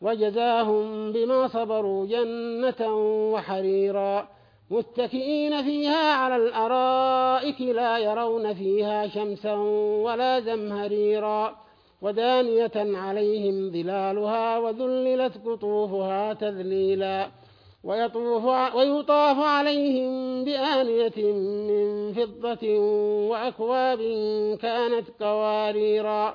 وجزاهم بما صبروا جنة وحريرا متكئين فيها على الأرائك لا يرون فيها شمسا ولا زمهريرا ودانية عليهم ظلالها وذللت قطوفها تذليلا ويطوف ويطاف عليهم بآنية من فضة وأكواب كانت قواريرا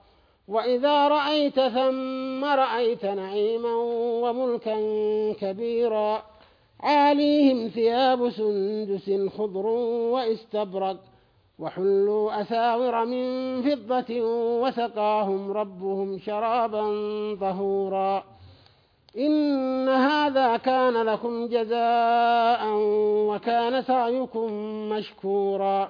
وإذا رأيت ثم رأيت نعيما وملكا كبيرا عاليهم ثياب سندس خضر واستبرق وحلوا أساور من فضة وسقاهم ربهم شرابا طهورا إن هذا كان لكم جزاء وكان سعيكم مشكورا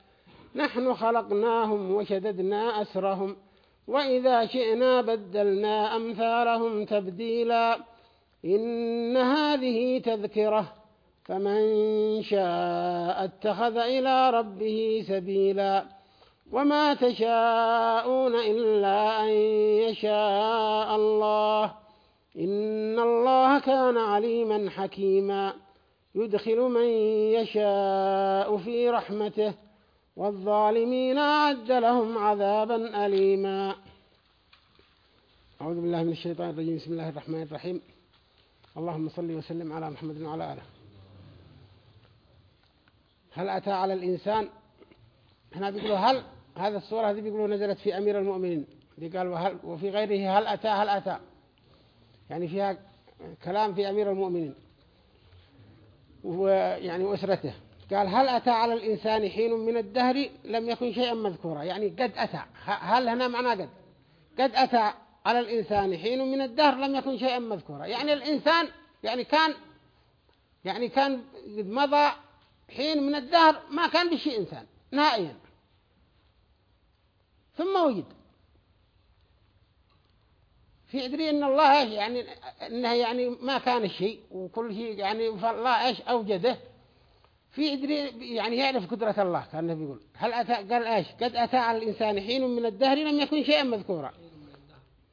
نحن خلقناهم وشددنا أسرهم وإذا شئنا بدلنا أمثالهم تبديلا. إن هذه تذكرة فمن شاء اتخذ إلى ربه سبيلا. وما تشاءون إلا أن يشاء الله. إن الله كان عليما حكيما. يدخل من يشاء في رحمته. والظالمين أعد لهم عذابا أليما. أعوذ بالله من الشيطان الرجيم. بسم الله الرحمن الرحيم. اللهم صل وسلم على محمد وعلى آله. هل أتى على الإنسان؟ هنا بيقولوا هل هذا الصورة هذه بيقولوا نزلت في أمير المؤمنين. دي قال وهل وفي غيره هل أتى هل أتى. يعني فيها كلام في أمير المؤمنين. ويعني وأسرته قال هل أتى على الإنسان حين من الدهر؟ لم يكن شيئا مذكورا. يعني قد أتى. هل هنا معنى قد؟ قد أتى على الإنسان حين من الدهر لم يكن شيئا مذكورا. يعني الإنسان يعني كان يعني كان قد مضى حين من الدهر ما كان بشيء إنسان نهائيا ثم وجد. في أدري أن الله يعني أنه يعني ما كان الشيء وكل شيء يعني فالله إيش أوجده؟ في أدري يعني يعرف قدرة الله كان النبي يقول هل أتى؟ قال إيش؟ قد أتى على الإنسان حين من الدهر لم يكن شيئا مذكورا.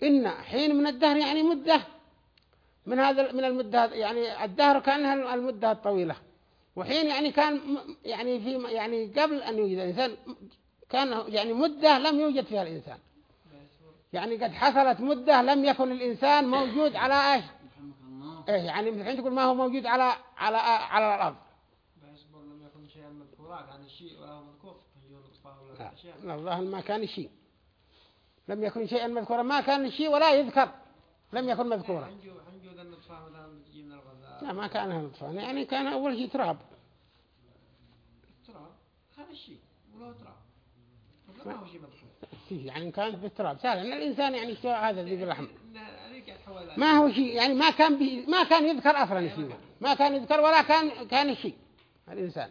إن حين من الدهر يعني مدة. من هذا من المدة يعني الدهر كانها المدة الطويلة. وحين يعني كان يعني في يعني قبل أن يوجد الإنسان كان يعني مدة لم يوجد فيها الإنسان. يعني قد حصلت مدة لم يكن الإنسان موجود على إيش؟ إيه يعني مثل تقول ما هو موجود على على على الأرض. مذكورا كان الشيء ولا هو مذكور فهي نطفة ولا لا. أشياء. الله ما كان شيء. لم يكن شيئا مذكورا. ما كان شيء ولا يذكر. لم يكن مذكورا. لا ما كان نطفة يعني كان أول شيء تراب. تراب؟ هذا الشيء. ولا تراب. ما هو شيء مذكور. شيء يعني كانت بالتراب. سهل أن الإنسان يعني يستوى هذا ذي باللحم ما هو شيء. يعني ما كان ما كان يذكر أصلا شيء. ما كان يذكر ولا كان كان شيء. الإنسان.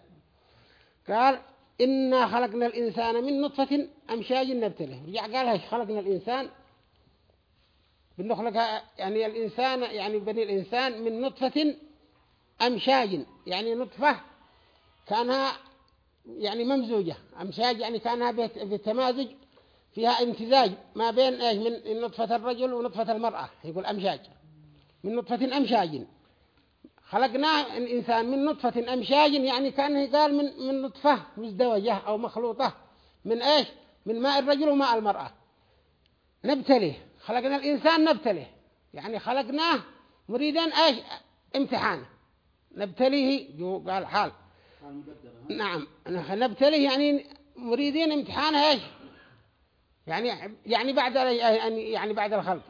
قال إنا خلقنا الإنسان من نطفة أمشاج نبتله. رجع قال هش خلقنا الإنسان بنخلق يعني الإنسان يعني بني الإنسان من نطفة أمشاج يعني نطفة كانها يعني ممزوجة. أمشاج يعني كانها بتمازج فيها امتزاج ما بين إيش؟ من نطفة الرجل ونطفة المرأة يقول أمشاج. من نطفة أمشاج. خلقنا الإنسان من نطفة أمشاج يعني كان قال من من نطفة مزدوجة أو مخلوطة. من إيش؟ من ماء الرجل وماء المرأة. نبتليه. خلقنا الإنسان نبتليه. يعني خلقناه مريدا إيش؟ امتحان. نبتليه. قال حال. نعم. نبتليه يعني مريدين امتحان إيش؟ يعني يعني بعد يعني بعد الخلق.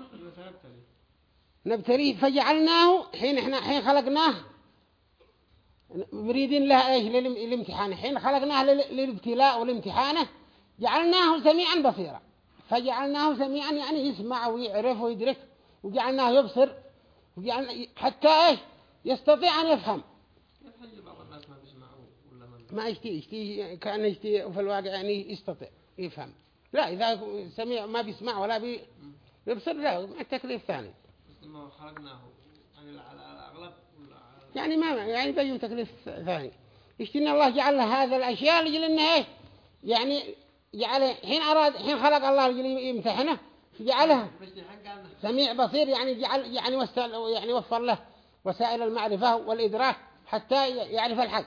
نبتليه فجعلناه حين إحنا حين خلقناه. مريدين له إيش؟ للام- للامتحان. حين خلقناه لل- للابتلاء والامتحانه جعلناه سميعا بصيرا. فجعلناه سميعا يعني يسمع ويعرف ويدرك وجعلناه يبصر وجعلنا حتى إيش؟ يستطيع أن يفهم. ما يشتي يشتي كان يشتي وفي الواقع يعني يستطيع يفهم. لا إذا سمع ما بيسمع ولا بي يبصر لا التكليف ثاني. يعني على على الأغلب يعني ما يعني بيجي تكليف ثاني. يشتي إن الله جعل له هذا الأشياء لجل إنه إيه يعني جعله حين أراد حين خلق الله لجل يمتحنه جعله بس الحين كان سميع بصير يعني جعل يعني وسائل يعني وفر له وسائل المعرفة والإدراك حتى يعرف الحق.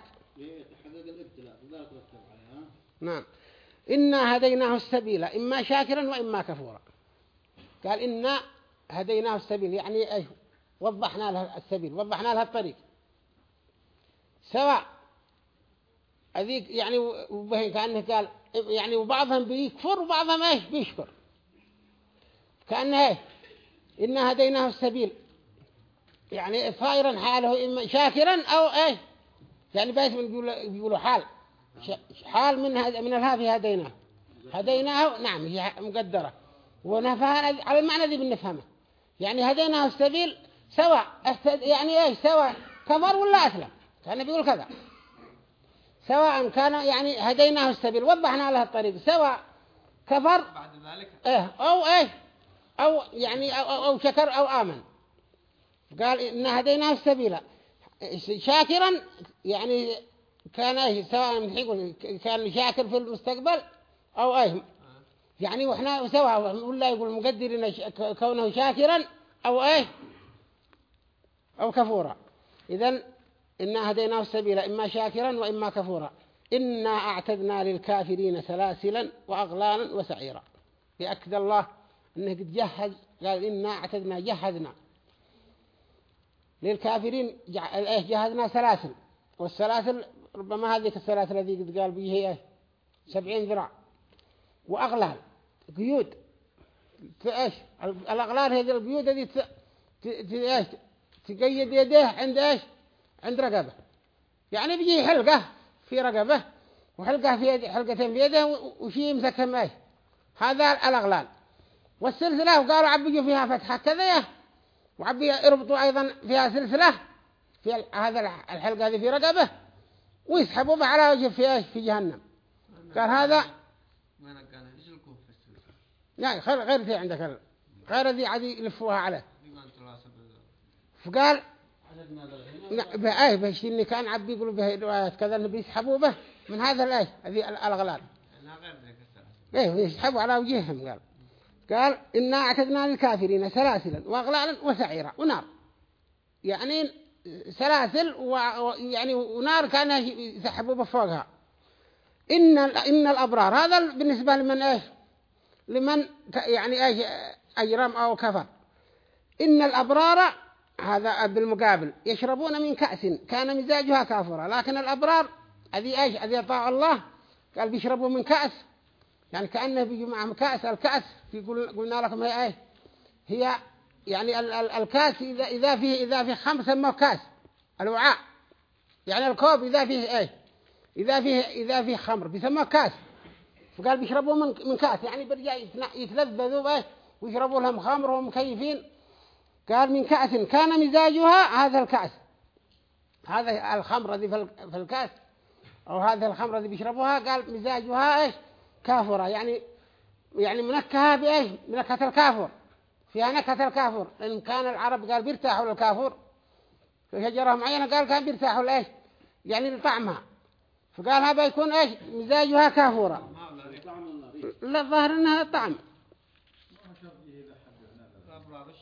عليها نعم. إنا هديناه السبيل إما شاكرا وإما كفورا. قال إنا هديناه السبيل يعني أيه وضحنا له السبيل وضحنا له الطريق. سواء هذيك يعني وبه كأنه قال يعني وبعضهم بيكفر وبعضهم إيش؟ بيشكر. كأنه إيه إنا هديناه السبيل. يعني صائرا حاله إما شاكرا أو إيه يعني بس بيقولوا حال. حال من هذا من الهافي هديناه. هديناه نعم هي مقدرة. ونفها على المعنى ذي بنفهمه. يعني هديناه السبيل سواء يعني إيش سواء كفر ولا أسلم؟ كان بيقول كذا. سواء كان يعني هديناه السبيل وضحنا له الطريق. سواء كفر بعد ذلك؟ إيه أو إيه أو يعني أو, أو, أو شكر أو آمن. قال إن هديناه السبيل شاكرا يعني كان إيه سواء كان شاكر في المستقبل أو إيه يعني وإحنا سواء ولا يقول مقدر كونه شاكرا أو إيه أو كفورا. اذا إنا هديناه السبيل إما شاكرا وإما كفورا. إنا أعتدنا للكافرين سلاسلا وأغلالا وسعيرا. يأكد الله أنه قد جهز قال إنا أعتدنا جهزنا. للكافرين جهزنا سلاسل. والسلاسل ربما هذه السلاسل التي قد قال به هي سبعين ذراع. وأغلال. قيود إيش الأغلال هذه القيود هذه إيش؟ تقيد يديه عند إيش؟ عند رقبة. يعني بيجي حلقة في رقبة وحلقة في يد حلقتين في يده وشي يمسكها معه هذا الأغلال. والسلسلة وقالوا عبيوا فيها فتحة كذا وعبي يربطوا أيضا فيها سلسلة في هذا الح- الحلقة هذه في رقبة ويسحبوا على وجه في إيش؟ في جهنم. قال هذا ما نقانا إيش الكوف في السلسلة يعني غير غير ذي عندك غير ذي عادي يلفوها عليه. فقال بآية بس إن كان عبي يقولوا به روايات كذا إنه بيسحبوا به من هذا الآية هذه ال- الأغلال. انها غير ذيك السلسلة إيه يسحبوا على وجههم قال. قال إنا أعتدنا للكافرين سلاسلا وأغلالا وسعيرا ونار. يعني سلاسل ويعني ونار كان يسحبوا بفوقها. إن إن الأبرار هذا بالنسبة لمن إيش؟ لمن يعني أجرم أو كفر. إن الأبرار هذا بالمقابل يشربون من كأس كان مزاجها كافورا لكن الأبرار أذي إيش؟ أذي طاع الله. قال بيشربوا من كأس. يعني كأنه بيجي معهم كأس الكأس يقول قلنا لكم هي إيه هي يعني ال ال الكأس إذا إذا فيه إذا فيه خمر سموه كأس الوعاء. يعني الكوب إذا فيه إيه إذا فيه إذا فيه خمر بيسموه كأس. فقال بيشربوا من من كأس يعني برجع يتلذذوا به ويشربوا لهم خمر وهم قال من كأس كان مزاجها هذا الكأس. هذا الخمر الذي في الكأس أو هذا الخمر الذي بيشربوها قال مزاجها إيش؟ كافرة يعني يعني منكهة بإيش؟ منكهة الكافر فيها نكهة الكافر إن كان العرب قال بيرتاحوا للكافر شجرة معينة قال كان بيرتاحوا لإيش؟ يعني لطعمها. فقال هذا يكون إيش؟ مزاجها كافورة. لا الظاهر إنها طعم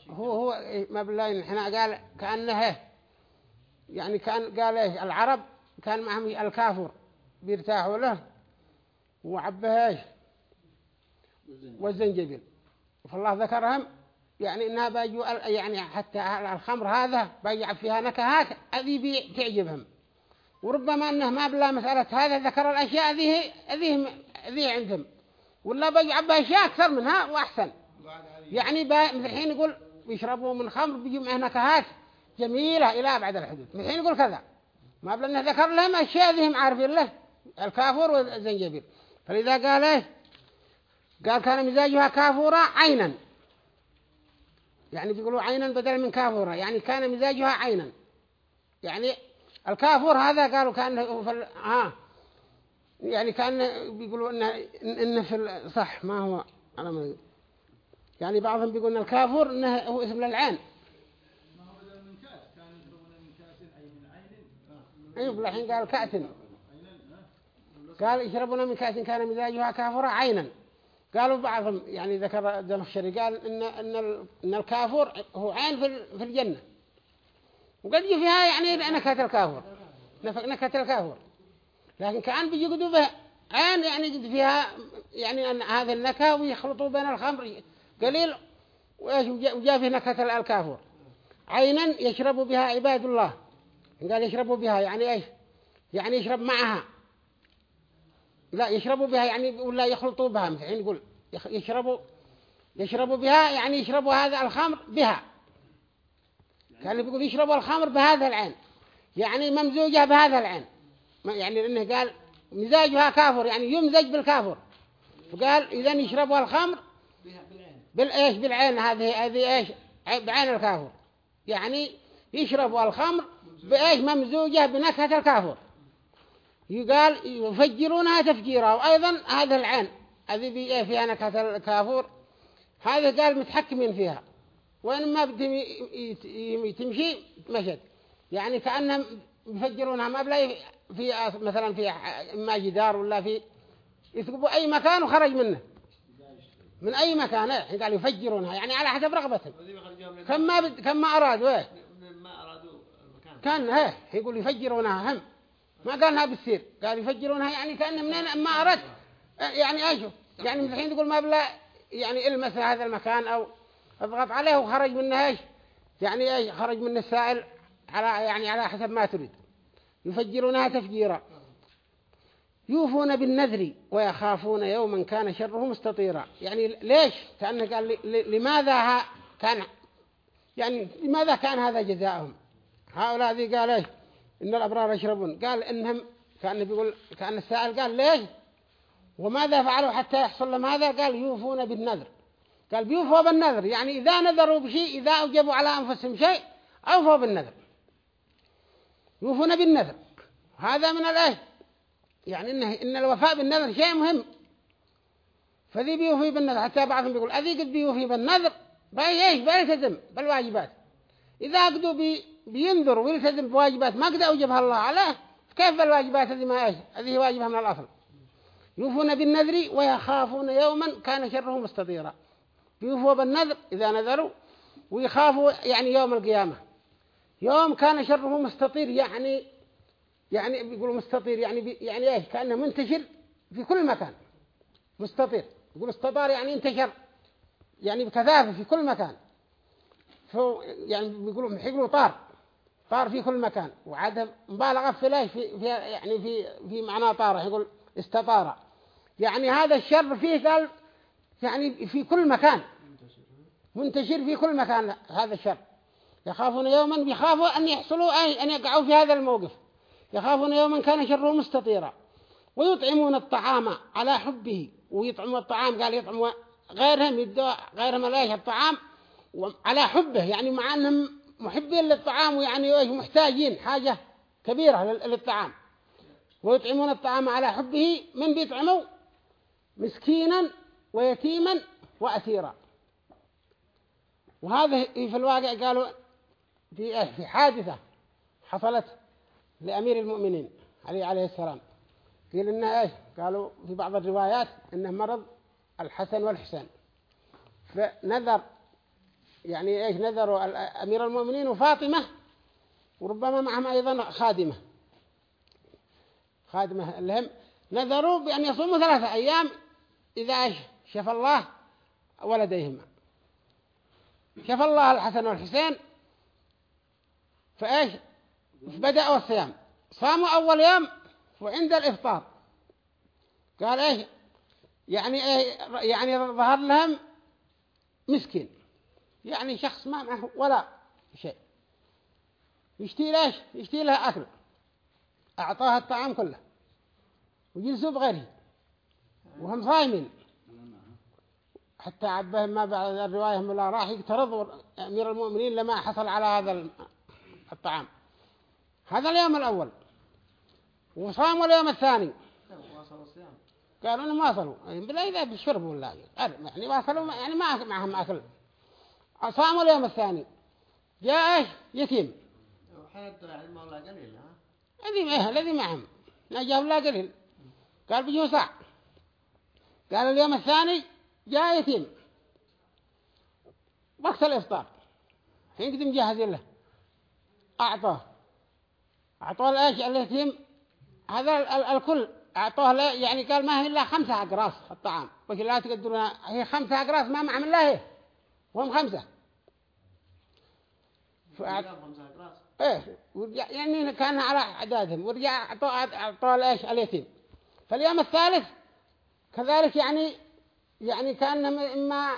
هو هو ما بالله إحنا قال كأنه يعني كأن قال إيش؟ العرب كان معهم الكافر. بيرتاحوا له. وعبه إيش؟ والزنجبيل. فالله ذكرهم. يعني إنها بيجوا يعني حتى الخمر هذا بيجعل فيها نكهات هذه بتعجبهم وربما إنه ما بلا مسألة هذا ذكر الأشياء ذي ذي عندهم. ولا بيجعل بها أشياء أكثر منها وأحسن. يعني مثل الحين يقول بيشربوا من خمر بيجوا معه نكهات جميلة إلى بعد الحدود. الحين يقول كذا. ما بل أنه ذكر لهم أشياء ذيهم عارفين له. الكافور والزنجبيل. فلذا قال إيه قال كان مزاجها كافورة عينا. يعني بيقولوا عينا بدل من كافورة. يعني كان مزاجها عينا. يعني الكافور هذا قالوا كان. ها. يعني كأن بيقولوا إنه, إنه في صح ما هو على ما يعني بعضهم بيقول ان الكافر إنه هو اسم للعين. أيوه الحين قال كأس قال يشربون من كأس كان مزاجها كافرة عينا. قالوا بعضهم يعني ذكر الشري قال إن, إن, إن الكافر هو عين في, في الجنة. وقد فيها يعني نكهة الكافر نكهة الكافر لكن كان بيجدوا به عين يعني قد فيها يعني أن هذه النكهة ويخلطوا بين الخمر. قليل وجاء في نكهة الكافور عينا يشرب بها عباد الله. قال يشربوا بها يعني إيش؟ يعني يشرب معها. لا يشربوا بها يعني ولا يخلطوا بها. مثل يقول يشربوا يشربوا بها يعني يشربوا هذا الخمر بها. كان يقول يشربوا الخمر بهذا العين. يعني ممزوجة بهذا العين. يعني لأنه قال مزاجها كافر يعني يمزج بالكافر. فقال إذا يشربوا الخمر بالإيش بالعين. هذه هذه إيش؟ بعين الكافر. يعني يشربوا الخمر بإيش؟ ممزوجة بنكهة الكافر. يقال يفجرونها تفجيرا وأيضا هذا العين. هذه بي فيها نكهة الكافور هذا قال متحكمين فيها. وين ما بدهم تمشي مشت. يعني كأنهم يفجرونها ما بلا في مثلا في ما جدار ولا في يثقبوا أي مكان وخرج منه. من أي مكان إيه؟ قال يفجرونها يعني على حسب رغبتهم كم ما بد... كم ما أرادوا إيه؟ كان إيه؟ يقول يفجرونها هم. ما قالها بالسير قال يفجرونها يعني كأن منين ما أردت يعني إيش؟ يعني من الحين تقول ما بلا يعني إلمس هذا المكان أو أضغط عليه وخرج منه إيش؟ يعني إيش؟ خرج من السائل على يعني على حسب ما تريد. يفجرونها تفجيرا. يوفون بالنذر ويخافون يوما كان شره مستطيرا. يعني ليش؟ كأنه قال لماذا كان يعني لماذا كان هذا جزاؤهم؟ هؤلاء ذي قال إيش؟ إن الأبرار يشربون. قال إنهم كأن بيقول كأن السائل قال ليش؟ وماذا فعلوا حتى يحصل لهم هذا؟ قال يوفون بالنذر. قال بيوفوا بالنذر. يعني إذا نذروا بشيء إذا أوجبوا على أنفسهم شيء أوفوا بالنذر. يوفون بالنذر. هذا من الآية يعني إنه إن الوفاء بالنذر شيء مهم. فذي بيوفي بالنذر. حتى بعضهم بيقول أذي قد بيوفي بالنذر؟ باي إيش؟ بيلتزم بالواجبات إذا قدوا بي بينذر ويلتزم بواجبات ما قد أوجبها الله عليه. كيف بالواجبات هذه ما إيش؟ هذه واجبها من الأصل. يوفون بالنذر ويخافون يوما كان شره مستطيرا. يوفوا بالنذر إذا نذروا ويخافوا يعني يوم القيامة. يوم كان شره مستطير يعني يعني بيقولوا مستطير يعني بي يعني إيش؟ كأنه منتشر في كل مكان. مستطير. يقول استطار يعني انتشر. يعني بكثافة في كل مكان. فو يعني بيقولوا بيقولوا طار. طار في كل مكان. وعاد مبالغة في ليش؟ في, في يعني في في معنى طار. يقول استطار. يعني هذا الشر فيه قال يعني في كل مكان. منتشر في كل مكان هذا الشر. يخافون يوما بيخافوا أن يحصلوا أن يقعوا في هذا الموقف. يخافون يوما كان شره مستطيرا. ويطعمون الطعام على حبه. ويطعموا الطعام قال يطعموا غيرهم يدوا غيرهم ليش الطعام على حبه. يعني مع أنهم محبين للطعام ويعني محتاجين حاجة كبيرة للطعام. ويطعمون الطعام على حبه. من بيطعموا؟ مسكينا ويتيما وأسيرا. وهذا في الواقع قالوا في في حادثة حصلت لأمير المؤمنين علي عليه السلام. قيل إنه إيش؟ قالوا في بعض الروايات إنه مرض الحسن والحسين. فنذر يعني إيش؟ نذروا أمير المؤمنين وفاطمة وربما معهم أيضا خادمة. خادمة لهم. نذروا بأن يصوموا ثلاثة أيام إذا إيش؟ شف الله ولديهما. شف الله الحسن والحسين فإيش بدأوا الصيام صاموا أول يوم وعند الإفطار. قال إيش؟ يعني إيه؟ يعني ظهر لهم مسكين. يعني شخص ما معه ولا شيء. يشتي ليش؟ يشتي لها أكل. أعطاها الطعام كله. وجلسوا بغيره. وهم صايمين. حتى عبهم ما بعد الرواية ملا راح يقترض أمير المؤمنين لما حصل على هذا الطعام. هذا اليوم الأول. وصاموا اليوم الثاني. قالوا انهم واصلوا. يعني بلا إذا بيشربوا ولا يعني واصلوا يعني ما معهم أكل. صاموا اليوم الثاني. جاء إيش؟ يتيم. وحيد يعني ما قليل ها الذي إيه الذي معهم قليل. قال بيجوا ساعة. قال اليوم الثاني جاء يتيم. وقت الإفطار. حين قد مجهز له. أعطاه. أعطاه إيش اليتيم هذا الكل أعطوه يعني قال ما هي إلا خمسة أقراص الطعام. وش لا تقدرون؟ هي خمسة أقراص ما معهم إلا هي. وهم خمسة. فأعط... إيه يعني كان على أعدادهم. ورجع أعطوه أعطوه لإيش اليتيم فاليوم الثالث كذلك يعني يعني كان إما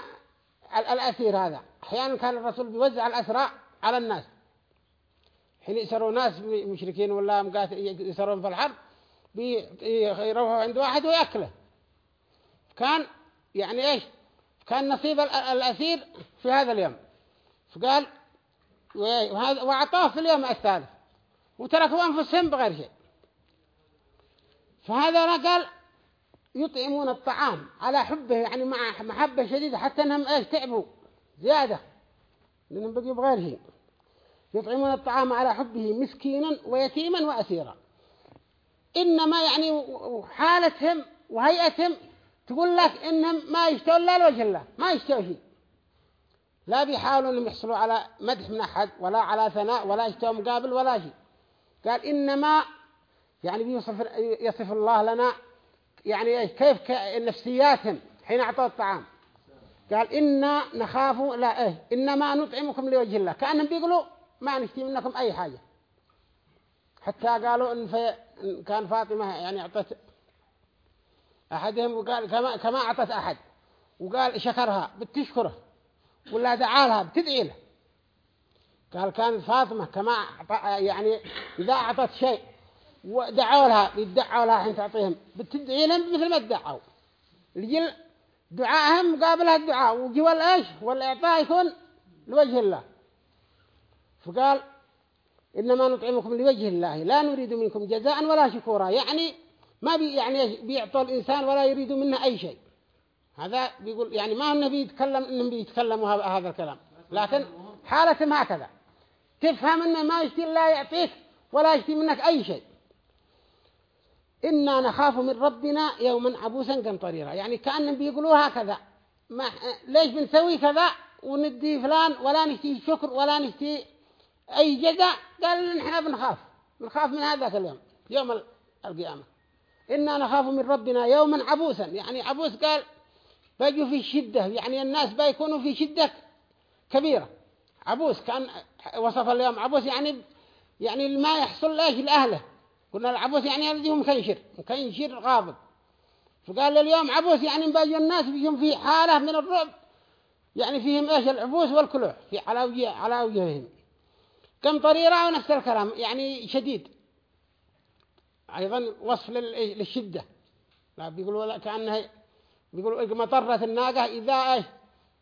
الأسير هذا. أحيانا كان الرسول بيوزع الأسراء على الناس. حين يسروا ناس مشركين ولا مقات يسرون في الحرب بيروحوا عند واحد ويأكله. كان يعني إيش؟ كان نصيب الأسير في هذا اليوم. فقال وأعطاه في اليوم الثالث. وتركوا أنفسهم بغير شيء. فهذا قال يطعمون الطعام على حبه يعني مع محبة شديدة حتى أنهم إيش؟ تعبوا زيادة. لأنهم بقوا بغير شيء. يطعمون الطعام على حبه مسكينا ويتيما وأسيرا. إنما يعني حالتهم وهيئتهم تقول لك إنهم ما يشتوا إلا لوجه الله ما يشتوا شيء. لا بيحاولوا أنهم يحصلوا على مدح من أحد ولا على ثناء ولا يشتوا مقابل ولا شيء. قال إنما يعني بيصف يصف الله لنا يعني كيف نفسياتهم حين أعطوا الطعام. قال إنا نخاف لا إيه إنما نطعمكم لوجه الله. كأنهم بيقولوا ما نشتي منكم أي حاجة. حتى قالوا إن, في إن كان فاطمة يعني أعطت أحدهم وقال كما, كما أعطت أحد. وقال شكرها بتشكره. ولا دعالها بتدعي له. قال كانت فاطمة كما يعني إذا أعطت شيء ودعوا لها يدعوا لها حين تعطيهم بتدعي لهم مثل ما ادعوا. الجل دعائهم مقابلها الدعاء وجوا الإيش والإعطاء يكون لوجه الله. فقال إنما نطعمكم لوجه الله لا نريد منكم جزاء ولا شكورا. يعني ما بي يعني بيعطوا الإنسان ولا يريد منه أي شيء. هذا بيقول يعني ما النبي يتكلم إنهم بيتكلموا هذا الكلام. لكن حالتهم هكذا. تفهم إنه ما يشتي الله يعطيك ولا يشتي منك أي شيء. إنا نخاف من ربنا يوما عبوسا قمطريرا. يعني كأنهم بيقولوا هكذا. ما ليش بنسوي كذا وندي فلان ولا نشتي شكر ولا نشتي أي جزاء؟ قال نحن بنخاف. بنخاف من هذاك اليوم يوم القيامة. إنا نخاف من ربنا يوما عبوسا. يعني عبوس قال بيجوا في شدة. يعني الناس بيكونوا في شدة كبيرة. عبوس كان وصف اليوم. عبوس يعني يعني ما يحصل إيش لأهله. قلنا العبوس يعني الذي هو مكنشر مكنشر غاضب. فقال اليوم عبوس يعني باقي الناس بيهم في حالة من الرعب. يعني فيهم إيش؟ العبوس والكلوح في على على وجههم. كم طريرة ونفس الكلام يعني شديد. أيضا وصف لل- للشدة. لا بيقولوا كأنها بيقولوا مطرت الناقة إذا إيش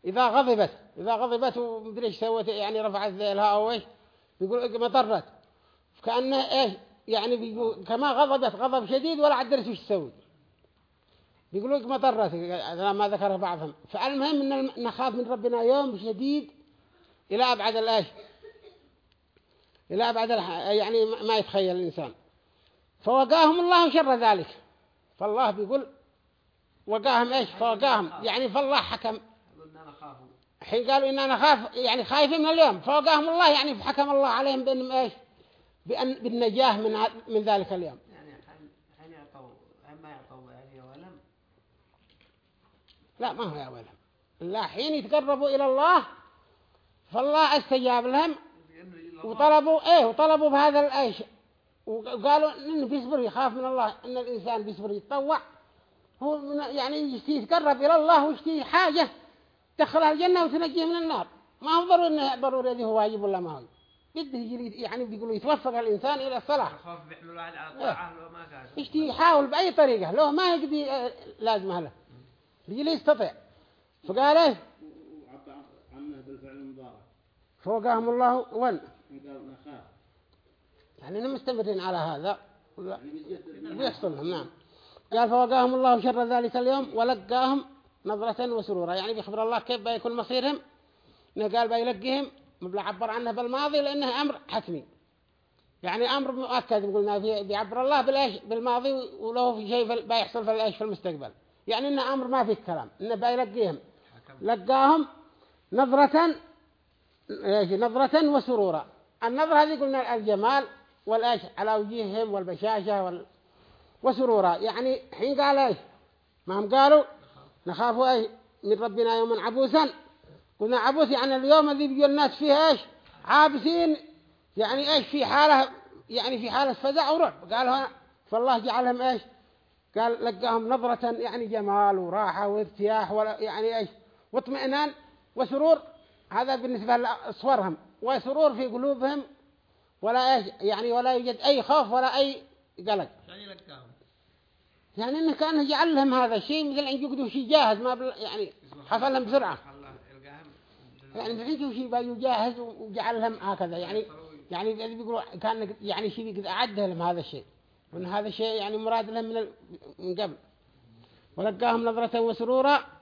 إذا غضبت إذا غضبت ومدري إيش سوت يعني رفعت ذيلها أو إيش بيقولوا مطرت. كأنها إيش يعني بيقول كما غضبت غضب شديد ولا عدرت وش تسوي. بيقولوا مطرت ما ذكره بعضهم. فالمهم إن نخاف من ربنا يوم شديد إلى أبعد الإيش إلى أبعد الح- يعني ما يتخيل الإنسان. فوقاهم الله شر ذلك. فالله بيقول وقاهم إيش؟ فوقاهم. يعني فالله حكم. حين قالوا إننا نخاف يعني خايفين من اليوم. فوقاهم الله يعني حكم الله عليهم بأنهم إيش؟ بأن بالنجاة من من ذلك اليوم. يعني حين يعطوا ما يعطوا يعني ولم لا ما هو يا ولد. لا حين يتقربوا إلى الله فالله استجاب لهم. وطلبوا إيه وطلبوا بهذا الايش وقالوا إنه بيصبر يخاف من الله إن الإنسان بيصبر يتطوع. هو يعني يشتي يتقرب إلى الله ويشتي حاجة تدخلها الجنة وتنجيه من النار. ما هو ضروري إنه ضروري هذه هو واجب ولا ما هو؟ بده يجي يعني بيقولوا يتوفق الإنسان إلى الصلاح الخوف بيحمل الواحد على. الطاعة لو ما كان. يشتي يحاول بأي طريقة. لو ما يقدي آه، لازمه له بيجي لي يستطيع. فقال إيه عنه بالفعل المضارع فوقاهم الله ون. قال نخاف يعني إنهم مستمرين على هذا. يعني بيحصل لهم نعم. قال فوقاهم الله شر ذلك اليوم ولقاهم نظرة وسرورا. يعني بيخبر الله كيف بيكون مصيرهم؟ إنه قال بيلقيهم مبلا عبر عنه بالماضي لأنه أمر حتمي. يعني أمر مؤكد قلنا فيه بيعبر الله بالإيش؟ بالماضي ولو في شيء في- بيحصل في الإيش؟ في المستقبل. يعني إنه أمر ما فيه كلام إنه بيلقيهم. لقاهم نظرة نظرة وسرورا. النظرة هذه قلنا الجمال والإيش؟ على وجيههم والبشاشة وال... وسرورا. يعني حين قال إيش؟ ما هم قالوا نخاف إيش؟ من ربنا يوما عبوسا. قلنا عبوس يعني اليوم الذي بيجوا الناس فيه إيش؟ عابسين. يعني إيش؟ في حالة يعني في حالة فزع ورعب قالوا فالله جعلهم إيش؟ قال لقاهم نظرة يعني جمال وراحة وارتياح ولا يعني إيش؟ واطمئنان وسرور. هذا بالنسبة لصورهم وسرور في قلوبهم ولا يعني ولا يوجد أي خوف ولا أي قلق. يعني يعني إنه كان يجعل لهم هذا الشيء مثل أن يقدوا شيء جاهز ما بل يعني حصل لهم بسرعة. يعني مثل شيء شيء بقى يجهز وجعل لهم هكذا يعني يعني بيقولوا كان يعني شيء قد أعد لهم هذا الشيء. وأن هذا الشيء يعني مراد لهم من من قبل. ولقاهم نظرة وسرورا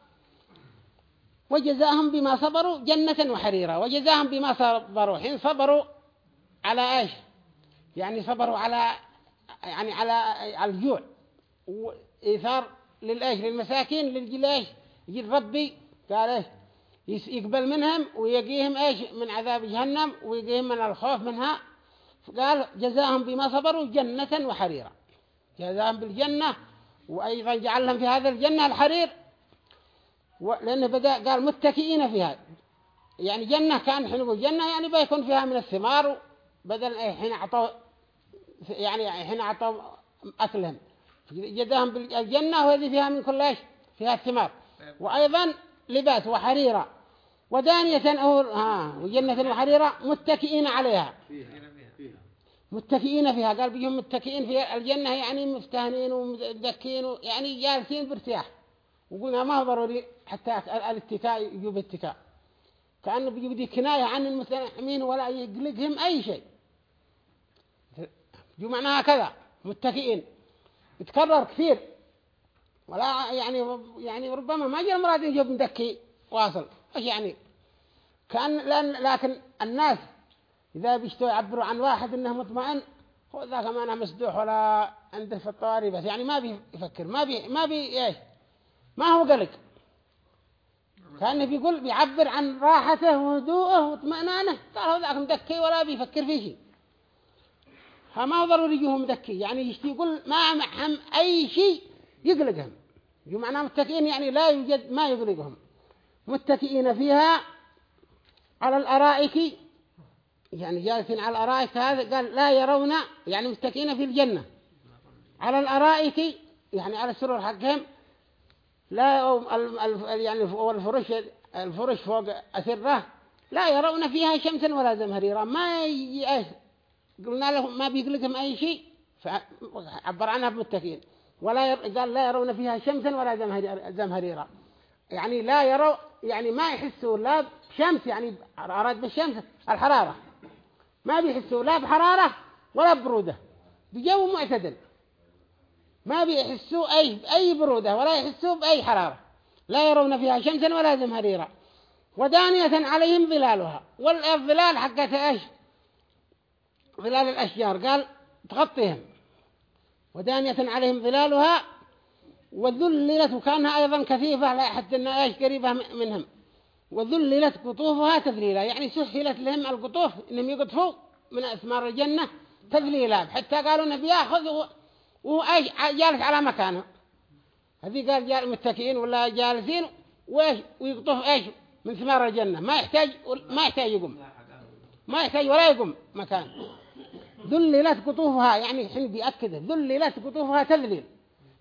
وجزاهم بما صبروا جنة وحريرا وجزاهم بما صبروا حين صبروا على إيش؟ يعني صبروا على يعني على على الجوع. وإيثار للإيش؟ للمساكين للجل إيش؟ يجي ربي قال يس- يقبل منهم ويقيهم إيش؟ من عذاب جهنم ويقيهم من الخوف منها. قال جزاهم بما صبروا جنة وحريرا. جزاهم بالجنة وأيضا جعل لهم في هذا الجنة الحرير. لأنه بدأ قال متكئين فيها. يعني جنة كان حين نقول جنة يعني بيكون فيها من الثمار بدل حين أعطوا يعني حين أعطوا أكلهم. جزاهم بالجنة وهذه فيها من كل إيش؟ فيها الثمار. وأيضا لباس وحريرة. ودانية ها وجنة وحريرة متكئين عليها. متكئين فيها. قال بيهم متكئين في الجنة يعني مفتهنين ومدكين يعني جالسين بارتياح. وقلنا ما هو ضروري حتى الاتكاء يجوب اتكاء كأنه بيجي كناية عن المستنعمين ولا يقلقهم أي شيء. جو معناها كذا متكئين. يتكرر كثير. ولا يعني يعني ربما ما جاء المراد يجوب مدكي واصل. إيش يعني؟ كأن لأن لكن الناس إذا بيشتوا يعبروا عن واحد إنه مطمئن هو ذاك ما أنا مسدوح ولا عنده في الطواري بس. يعني ما بيفكر ما بي ما بي إيش؟ ما هو قلق. كأنه بيقول بيعبر عن راحته وهدوءه واطمئنانه. قال هو ذاك مدكي ولا بيفكر في شيء فما هو ضروري يجيه مدكي. يعني يقول ما معهم أي شيء يقلقهم. معناه متكئين يعني لا يوجد ما يقلقهم. متكئين فيها على الأرائك. يعني جالسين على الأرائك هذا قال لا يرون. يعني متكئين في الجنة. على الأرائك. يعني على السرور حقهم. لا يعني الفرش الفرش فوق أسرة لا يرون فيها شمسا ولا زمهريرا. ما قلنا لهم ما بيقلقهم أي شيء فعبر عنها بمتكئين ولا. قال لا يرون فيها شمسا ولا زمهري- زمهريرا. يعني لا يروا يعني ما يحسوا لا بشمس يعني أراد بالشمس الحرارة. ما بيحسوا لا بحرارة ولا برودة. بجو معتدل. ما بيحسوا أي أي برودة ولا يحسوا بأي حرارة. لا يرون فيها شمسا ولا زمهريرا. ودانية عليهم ظلالها. والظلال حقتها إيش؟ ظلال الأشجار. قال تغطيهم. ودانية عليهم ظلالها. وذللت وكانها أيضا كثيفة لا حتى أنها إيش قريبة منهم. وذللت قطوفها تذليلا. يعني سهلت لهم القطوف إنهم يقطفوا من أثمار الجنة تذليلا. حتى قالوا انه بياخذ و- وهو إيش جالس على مكانه. هذه قال جال متكئين ولا جالسين وإيش؟ ويقطف إيش؟ من ثمار الجنة. ما يحتاج ما يحتاج يقوم. ما يحتاج ولا يقوم مكان. ذللت قطوفها يعني حين بيأكد. ذللت قطوفها تذليل.